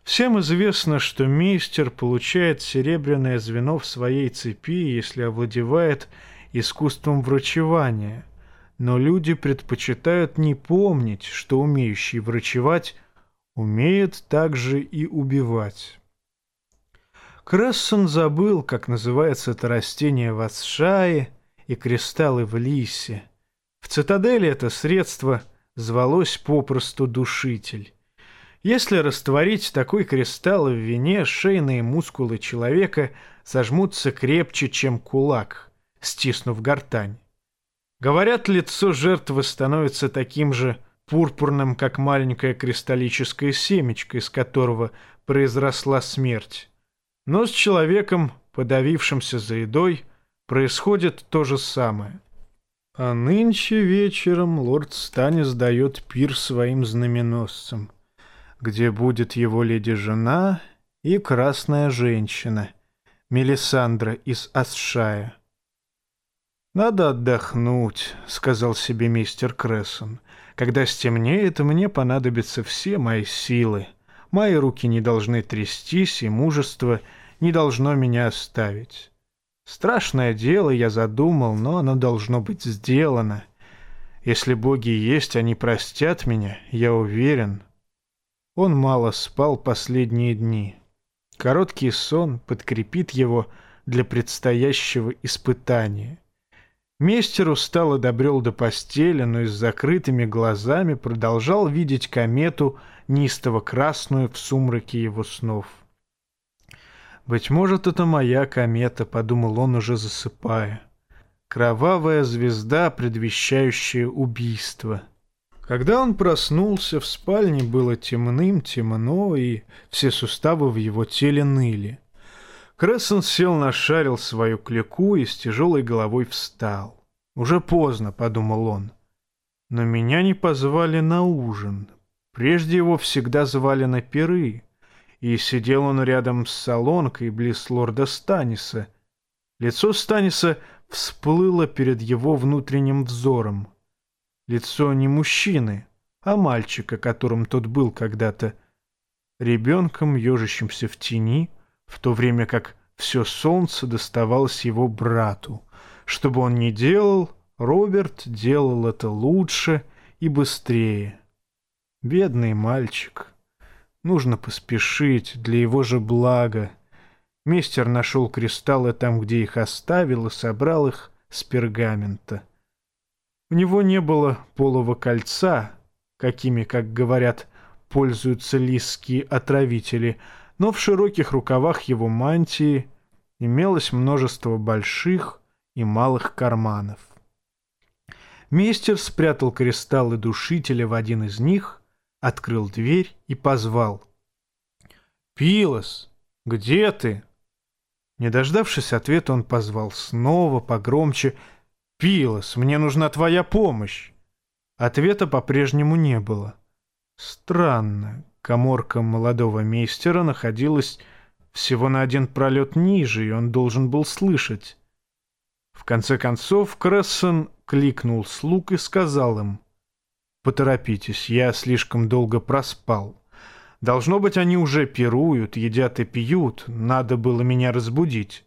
Всем известно, что мейстер получает серебряное звено в своей цепи, если овладевает искусством врачевания. Но люди предпочитают не помнить, что умеющий врачевать умеет также и убивать. Крессон забыл, как называется это растение в Асшае и кристаллы в Лисе. В цитадели это средство звалось попросту душитель. Если растворить такой кристалл в вине, шейные мускулы человека сожмутся крепче, чем кулак, стиснув гортань. Говорят, лицо жертвы становится таким же пурпурным, как маленькое кристаллическое семечко, из которого произросла смерть. Но с человеком, подавившимся за едой, происходит то же самое. А нынче вечером лорд Станис дает пир своим знаменосцам — где будет его леди-жена и красная женщина, Мелисандра из Асшая. «Надо отдохнуть», — сказал себе мистер Крессон. «Когда стемнеет, мне понадобятся все мои силы. Мои руки не должны трястись, и мужество не должно меня оставить. Страшное дело я задумал, но оно должно быть сделано. Если боги есть, они простят меня, я уверен». Он мало спал последние дни. Короткий сон подкрепит его для предстоящего испытания. Мистер устал и добрел до постели, но с закрытыми глазами продолжал видеть комету, неистово красную в сумраке его снов. «Быть может, это моя комета», — подумал он, уже засыпая. «Кровавая звезда, предвещающая убийство». Когда он проснулся, в спальне было темным, темно, и все суставы в его теле ныли. Крессон сел нашарил свою клику и с тяжелой головой встал. «Уже поздно», — подумал он. «Но меня не позвали на ужин. Прежде его всегда звали на пиры, и сидел он рядом с салонкой близ лорда Станиса. Лицо Станиса всплыло перед его внутренним взором лицо не мужчины, а мальчика, которым тот был когда-то, ребенком, ежащимся в тени, в то время как все солнце доставалось его брату. Что бы он ни делал, Роберт делал это лучше и быстрее. Бедный мальчик. Нужно поспешить, для его же блага. Мистер нашел кристаллы там, где их оставил, и собрал их с пергамента. У него не было полого кольца, какими, как говорят, пользуются лисские отравители, но в широких рукавах его мантии имелось множество больших и малых карманов. Мистер спрятал кристаллы душителя в один из них, открыл дверь и позвал. «Пилос, где ты?» Не дождавшись ответа, он позвал снова, погромче. «Пилос, мне нужна твоя помощь!» Ответа по-прежнему не было. Странно, коморка молодого мейстера находилась всего на один пролет ниже, и он должен был слышать. В конце концов, Крессон кликнул слуг и сказал им, «Поторопитесь, я слишком долго проспал». Должно быть, они уже пируют, едят и пьют. Надо было меня разбудить.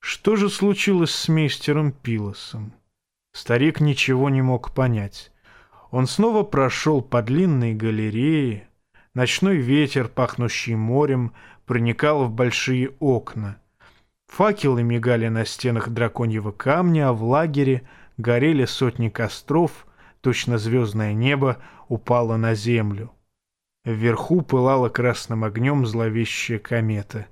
Что же случилось с мистером Пилосом? Старик ничего не мог понять. Он снова прошел по длинной галерее. Ночной ветер, пахнущий морем, проникал в большие окна. Факелы мигали на стенах драконьего камня, а в лагере горели сотни костров, точно звездное небо упало на землю. Вверху пылала красным огнем зловещая комета.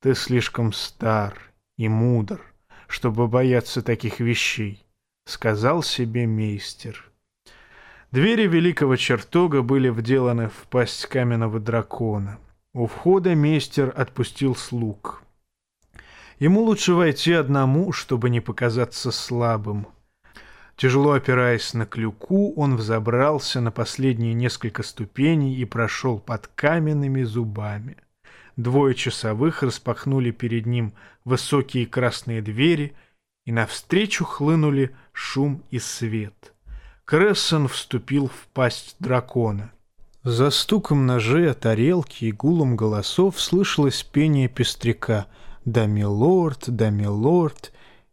Ты слишком стар и мудр, чтобы бояться таких вещей, — сказал себе мейстер. Двери великого чертога были вделаны в пасть каменного дракона. У входа мейстер отпустил слуг. Ему лучше войти одному, чтобы не показаться слабым — Тяжело опираясь на клюку, он взобрался на последние несколько ступеней и прошел под каменными зубами. Двое часовых распахнули перед ним высокие красные двери, и навстречу хлынули шум и свет. Крессон вступил в пасть дракона. За стуком ножей тарелки и гулом голосов слышалось пение пестряка «Да милорд, да милорд»,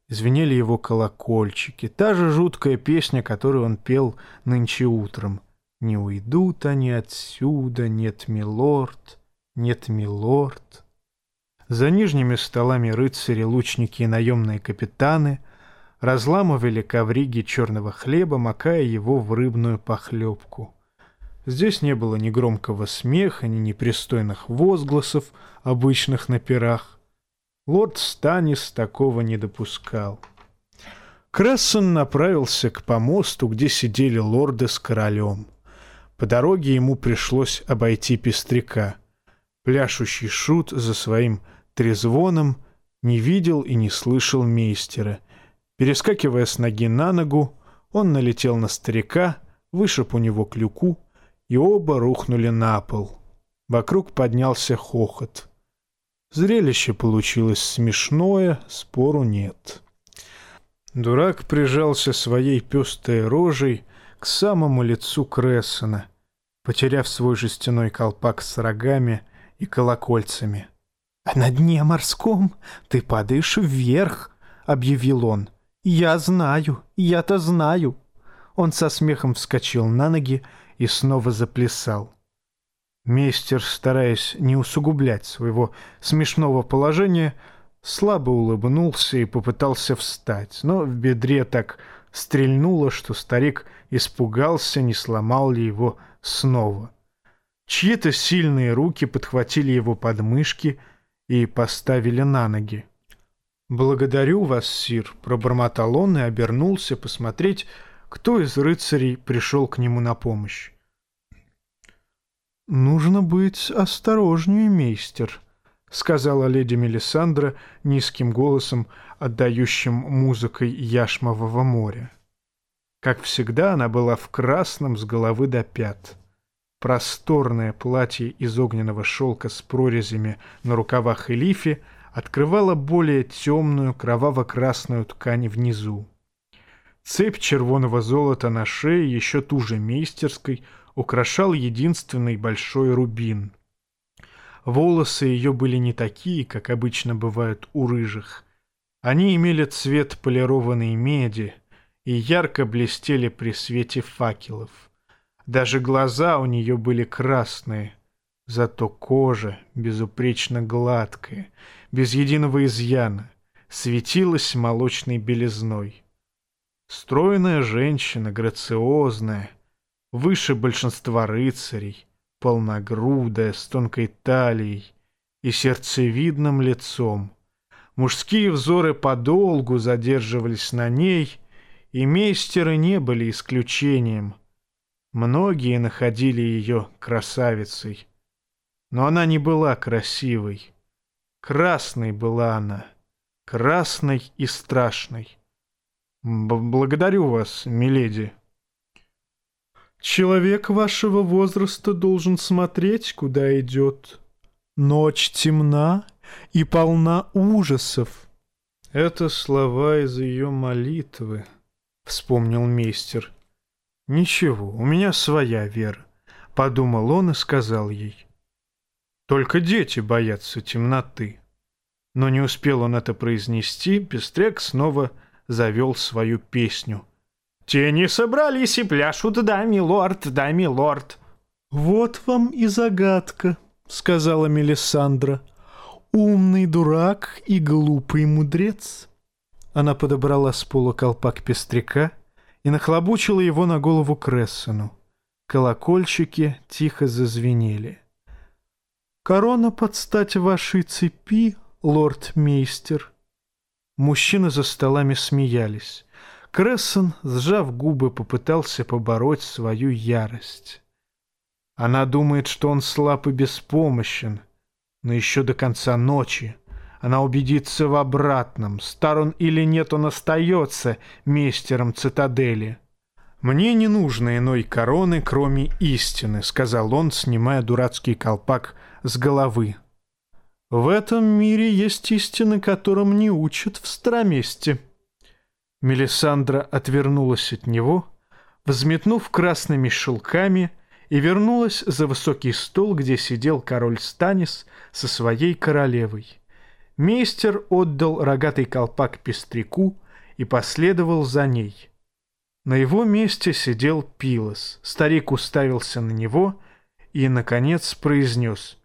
звенели его колокольчики, та же жуткая песня, которую он пел нынче утром. «Не уйдут они отсюда, нет, милорд, нет, милорд». За нижними столами рыцари, лучники и наемные капитаны разламывали ковриги черного хлеба, макая его в рыбную похлебку. Здесь не было ни громкого смеха, ни непристойных возгласов, обычных на пирах. Лорд Станис такого не допускал. Крессон направился к помосту, где сидели лорды с королем. По дороге ему пришлось обойти пестряка. Пляшущий шут за своим трезвоном не видел и не слышал мейстера. Перескакивая с ноги на ногу, он налетел на старика, вышиб у него клюку, и оба рухнули на пол. Вокруг поднялся хохот. Зрелище получилось смешное, спору нет. Дурак прижался своей пестой рожей к самому лицу Крессона, потеряв свой жестяной колпак с рогами и колокольцами. «А на дне морском ты падаешь вверх», — объявил он. «Я знаю, я-то знаю». Он со смехом вскочил на ноги и снова заплясал. Мейстер, стараясь не усугублять своего смешного положения, слабо улыбнулся и попытался встать, но в бедре так стрельнуло, что старик испугался, не сломал ли его снова. Чьи-то сильные руки подхватили его подмышки и поставили на ноги. «Благодарю вас, сир», — пробормотал он и обернулся посмотреть, кто из рыцарей пришел к нему на помощь. «Нужно быть осторожнее, мейстер», — сказала леди Мелисандра низким голосом, отдающим музыкой яшмового моря. Как всегда, она была в красном с головы до пят. Просторное платье из огненного шелка с прорезями на рукавах и лифе открывало более темную кроваво-красную ткань внизу. Цепь червоного золота на шее, еще туже мейстерской, — украшал единственный большой рубин. Волосы ее были не такие, как обычно бывают у рыжих. Они имели цвет полированной меди, и ярко блестели при свете факелов. Даже глаза у нее были красные, зато кожа безупречно гладкая, без единого изъяна, светилась молочной белизной. Стройная женщина, грациозная, выше большинства рыцарей, полногрудая, с тонкой талией и сердцевидным лицом. Мужские взоры подолгу задерживались на ней, и мейстеры не были исключением. Многие находили ее красавицей. Но она не была красивой. Красной была она, красной и страшной. Б «Благодарю вас, миледи». «Человек вашего возраста должен смотреть, куда идет. Ночь темна и полна ужасов». «Это слова из ее молитвы», — вспомнил мейстер. «Ничего, у меня своя вера», — подумал он и сказал ей. «Только дети боятся темноты». Но не успел он это произнести, Пестрек снова завел свою песню. «Тени собрались и пляшут, да, милорд, да, милорд». «Вот вам и загадка», — сказала Мелисандра. «Умный дурак и глупый мудрец». Она подобрала с пола колпак пестряка и нахлобучила его на голову Крессону. Колокольчики тихо зазвенели. «Корона под стать вашей цепи, лорд-мейстер». Мужчины за столами смеялись. Крессон, сжав губы, попытался побороть свою ярость. Она думает, что он слаб и беспомощен, но еще до конца ночи она убедится в обратном. Стар он или нет, он остается мейстером цитадели. «Мне не нужно иной короны, кроме истины», — сказал он, снимая дурацкий колпак с головы. «В этом мире есть истины, которым не учат в строместе». Мелисандра отвернулась от него, взметнув красными шелками, и вернулась за высокий стол, где сидел король Станис со своей королевой. Мейстер отдал рогатый колпак пестряку и последовал за ней. На его месте сидел Пилос. Старик уставился на него и, наконец, произнес.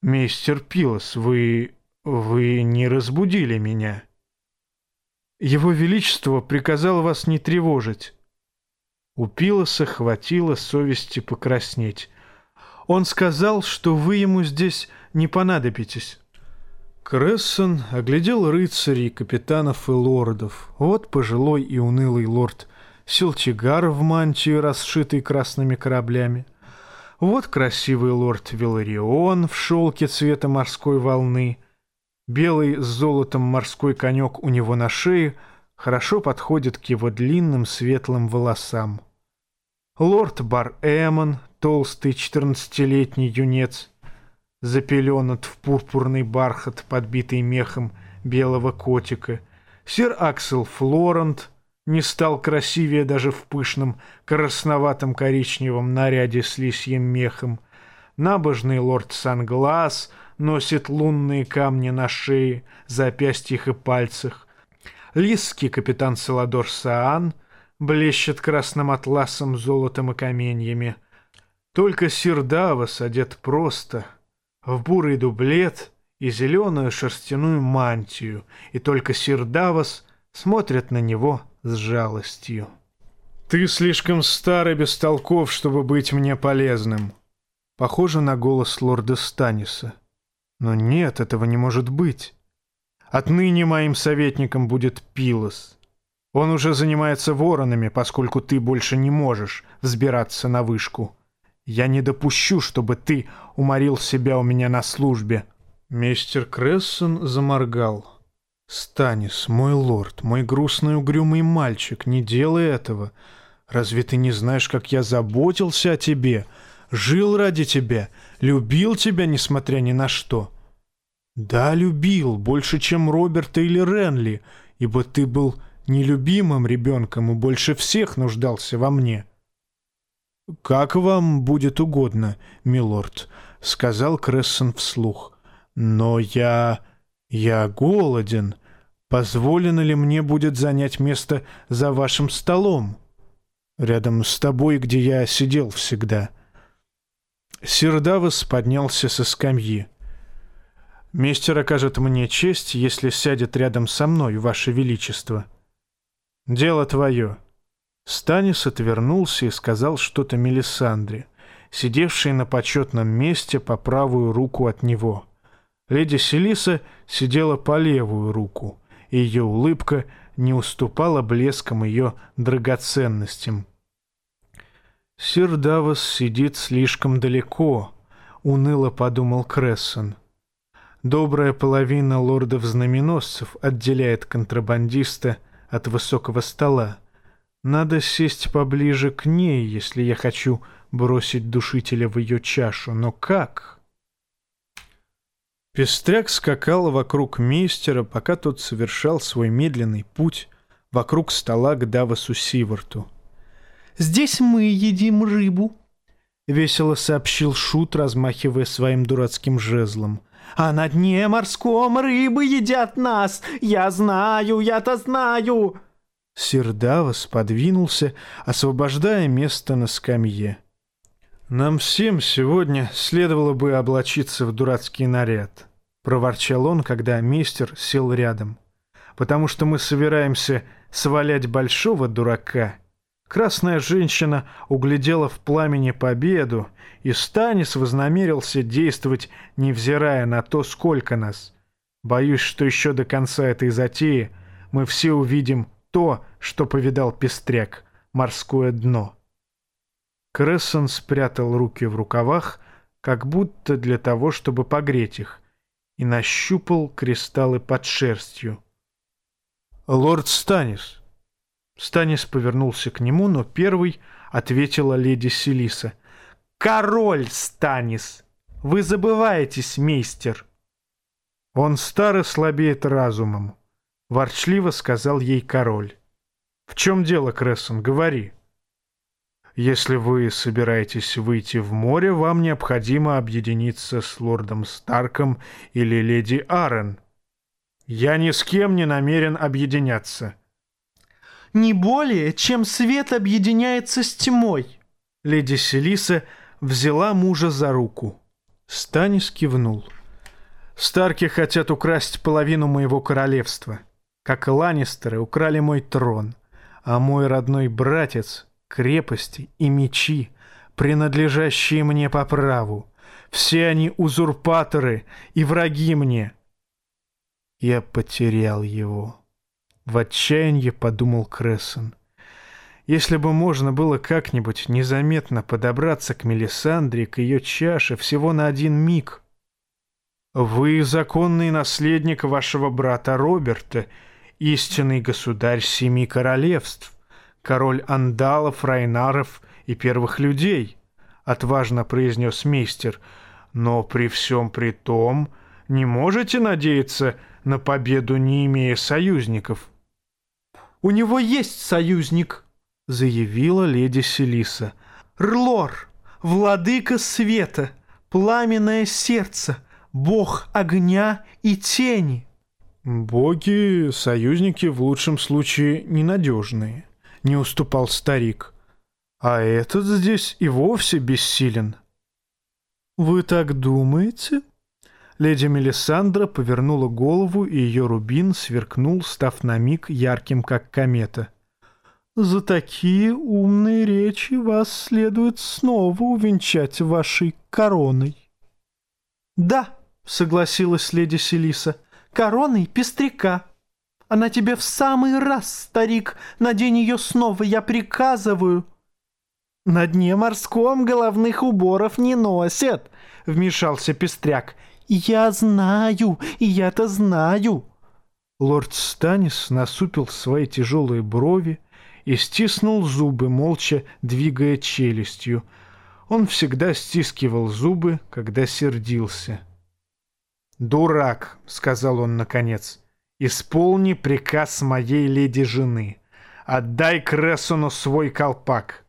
«Мейстер Пилос, вы... вы не разбудили меня?» «Его Величество приказал вас не тревожить». У Пилоса хватило совести покраснеть. «Он сказал, что вы ему здесь не понадобитесь». Крессон оглядел рыцарей, капитанов и лордов. Вот пожилой и унылый лорд Силчигар в мантию, расшитой красными кораблями. Вот красивый лорд Веларион в шелке цвета морской волны. Белый с золотом морской конек у него на шее хорошо подходит к его длинным светлым волосам. Лорд Бар Эмон, толстый четырнадцатилетний юнец — запеленат в пурпурный бархат, подбитый мехом белого котика. Сир Аксел Флорент не стал красивее даже в пышном красноватом коричневом наряде с лисьим мехом. Набожный лорд Санглас носит лунные камни на шее, запястьях и пальцах. Лисский капитан Саладор Саан блещет красным атласом, золотом и каменьями. Только сир одет просто — в бурый дублет и зеленую шерстяную мантию, и только Сирдавос смотрит на него с жалостью. «Ты слишком стар и бестолков, чтобы быть мне полезным». Похоже на голос лорда Станиса. Но нет, этого не может быть. Отныне моим советником будет Пилос. Он уже занимается воронами, поскольку ты больше не можешь взбираться на вышку. Я не допущу, чтобы ты уморил себя у меня на службе». Мистер Крессон заморгал. «Станис, мой лорд, мой грустный угрюмый мальчик, не делай этого. Разве ты не знаешь, как я заботился о тебе, жил ради тебя, любил тебя, несмотря ни на что?» «Да, любил, больше, чем Роберта или Ренли, ибо ты был нелюбимым ребенком и больше всех нуждался во мне». «Как вам будет угодно, милорд», — сказал Крессон вслух. «Но я... я голоден. позволено ли мне будет занять место за вашим столом, рядом с тобой, где я сидел всегда?» Сирдавос поднялся со скамьи. «Мистер окажет мне честь, если сядет рядом со мной, Ваше Величество. Дело твое». Станис отвернулся и сказал что-то Мелисандре, сидевшей на почетном месте по правую руку от него. Леди Селиса сидела по левую руку, и ее улыбка не уступала блеском ее драгоценностям. «Сир Давос сидит слишком далеко», — уныло подумал Крессон. Добрая половина лордов-знаменосцев отделяет контрабандиста от высокого стола. Надо сесть поближе к ней, если я хочу бросить душителя в ее чашу. Но как? Пестряк скакал вокруг мейстера, пока тот совершал свой медленный путь вокруг стола к Давосу Сиварту. «Здесь мы едим рыбу», — весело сообщил Шут, размахивая своим дурацким жезлом. «А на дне морском рыбы едят нас! Я знаю, я-то знаю!» Сир Давос подвинулся, освобождая место на скамье. «Нам всем сегодня следовало бы облачиться в дурацкий наряд», — проворчал он, когда мистер сел рядом. «Потому что мы собираемся свалять большого дурака». Красная женщина углядела в пламени победу, и Станис вознамерился действовать, невзирая на то, сколько нас. Боюсь, что еще до конца этой затеи мы все увидим то, что повидал пестряк, морское дно. Крессон спрятал руки в рукавах, как будто для того, чтобы погреть их, и нащупал кристаллы под шерстью. «Лорд Станис!» Станис повернулся к нему, но первый ответила леди Селиса. «Король Станис! Вы забываетесь, мейстер!» «Он старо слабеет разумом», — ворчливо сказал ей король. «В чем дело, Крессон, говори». «Если вы собираетесь выйти в море, вам необходимо объединиться с лордом Старком или леди Арен». «Я ни с кем не намерен объединяться». «Не более, чем свет объединяется с тьмой». Леди Селиса взяла мужа за руку. Станис кивнул. «Старки хотят украсть половину моего королевства» как Ланнистеры украли мой трон, а мой родной братец — крепости и мечи, принадлежащие мне по праву. Все они узурпаторы и враги мне. Я потерял его. В отчаянии подумал Крессон. Если бы можно было как-нибудь незаметно подобраться к Мелисандре, к ее чаше, всего на один миг. Вы законный наследник вашего брата Роберта — истинный государь семи королевств, король андалов, райнаров и первых людей, отважно произнес мейстер, но при всем при том не можете надеяться на победу, не имея союзников. «У него есть союзник», — заявила леди Селиса. «Рлор, владыка света, пламенное сердце, бог огня и тени». «Боги, союзники в лучшем случае ненадежные», — не уступал старик. «А этот здесь и вовсе бессилен». «Вы так думаете?» Леди Мелисандра повернула голову, и ее рубин сверкнул, став на миг ярким, как комета. «За такие умные речи вас следует снова увенчать вашей короной». «Да», — согласилась леди Селиса, — короной пестряка. Она тебе в самый раз, старик, надень ее снова, я приказываю». «На дне морском головных уборов не носят», — вмешался пестряк. «Я знаю, и я-то знаю». Лорд Станис насупил свои тяжелые брови и стиснул зубы, молча двигая челюстью. Он всегда стискивал зубы, когда сердился. «Дурак», — сказал он наконец, — «исполни приказ моей леди-жены. Отдай Крессону свой колпак».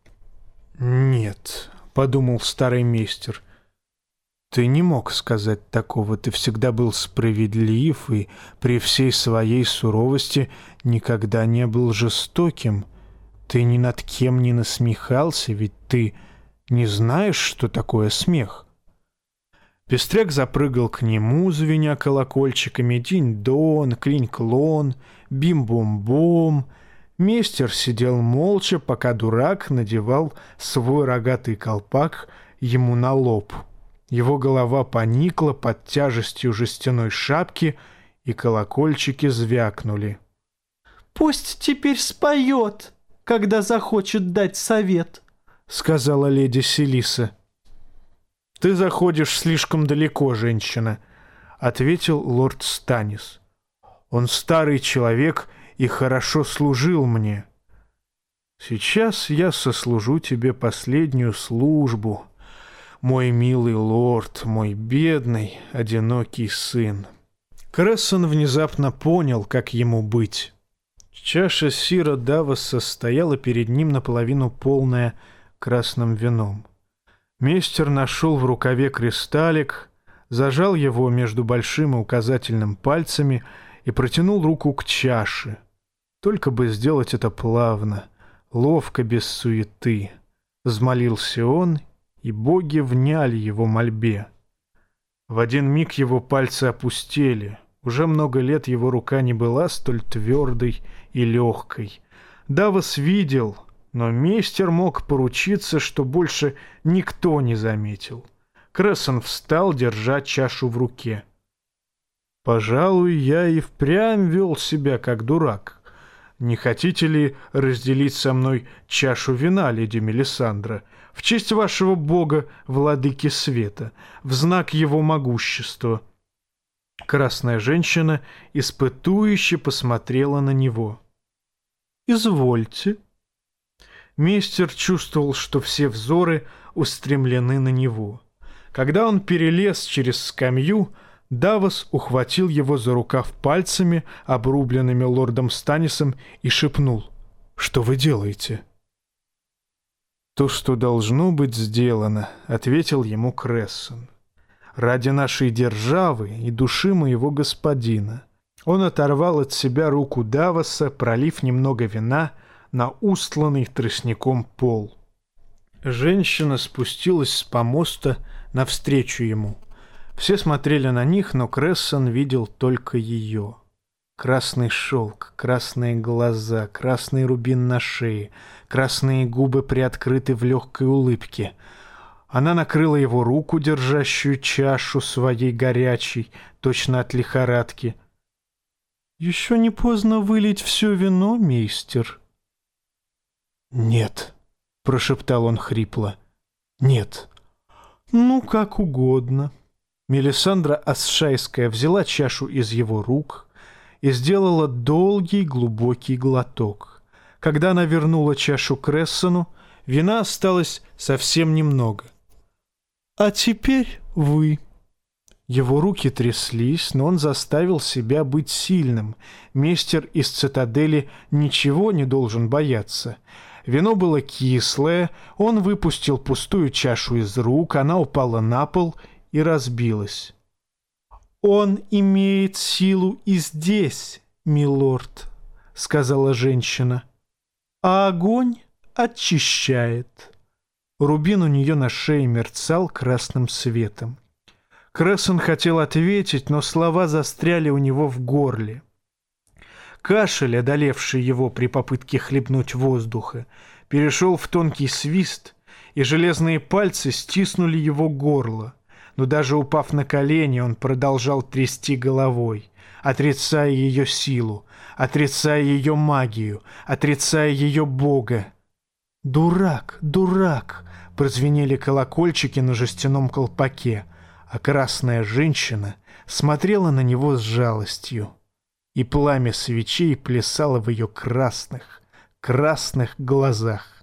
«Нет», — подумал старый мистер, — Ты не мог сказать такого, ты всегда был справедлив и при всей своей суровости никогда не был жестоким. Ты ни над кем не насмехался, ведь ты не знаешь, что такое смех. Пестряк запрыгал к нему, звеня колокольчиками «Динь-дон», «Клинь-клон», «Бим-бом-бом». Мистер сидел молча, пока дурак надевал свой рогатый колпак ему на лоб. Его голова поникла под тяжестью жестяной шапки, и колокольчики звякнули. «Пусть теперь споет, когда захочет дать совет», — сказала леди Селиса. «Ты заходишь слишком далеко, женщина», — ответил лорд Станис. «Он старый человек и хорошо служил мне. Сейчас я сослужу тебе последнюю службу, мой милый лорд, мой бедный, одинокий сын». Крессон внезапно понял, как ему быть. Чаша Сира Давоса стояла перед ним наполовину полная красным вином. Мистер нашел в рукаве кристаллик, зажал его между большим и указательным пальцами и протянул руку к чаше. Только бы сделать это плавно, ловко, без суеты. Взмолился он, и боги вняли его мольбе. В один миг его пальцы опустели. Уже много лет его рука не была столь твердой и легкой. Давос видел, но мистер мог поручиться, что больше никто не заметил. Крессон встал, держа чашу в руке. «Пожалуй, я и впрямь вел себя как дурак. Не хотите ли разделить со мной чашу вина, леди Мелисандра, в честь вашего бога, владыки света, в знак его могущества?» Красная женщина испытующе посмотрела на него. «Извольте», Мистер чувствовал, что все взоры устремлены на него. Когда он перелез через скамью, Давос ухватил его за рукав пальцами, обрубленными лордом Станисом, и шепнул. «Что вы делаете?» «То, что должно быть сделано», — ответил ему Крессон. «Ради нашей державы и души моего господина». Он оторвал от себя руку Давоса, пролив немного вина — на устланный тростником пол. Женщина спустилась с помоста навстречу ему. Все смотрели на них, но Крессон видел только ее. Красный шелк, красные глаза, красный рубин на шее, красные губы приоткрыты в легкой улыбке. Она накрыла его руку, держащую чашу своей горячей, точно от лихорадки. «Еще не поздно вылить все вино, мейстер», «Нет», — прошептал он хрипло. «Нет». «Ну, как угодно». Мелисандра Асшайская взяла чашу из его рук и сделала долгий глубокий глоток. Когда она вернула чашу Крессону, вина осталось совсем немного. «А теперь вы». Его руки тряслись, но он заставил себя быть сильным. Мистер из цитадели ничего не должен бояться. Вино было кислое, он выпустил пустую чашу из рук, она упала на пол и разбилась. «Он имеет силу и здесь, милорд», — сказала женщина. «А огонь очищает». Рубин у нее на шее мерцал красным светом. Крессон хотел ответить, но слова застряли у него в горле. Кашель, одолевший его при попытке хлебнуть воздуха, перешел в тонкий свист, и железные пальцы стиснули его горло. Но даже упав на колени, он продолжал трясти головой, отрицая ее силу, отрицая ее магию, отрицая ее бога. «Дурак, дурак!» — прозвенели колокольчики на жестяном колпаке, а красная женщина смотрела на него с жалостью и пламя свечей плясало в ее красных, красных глазах.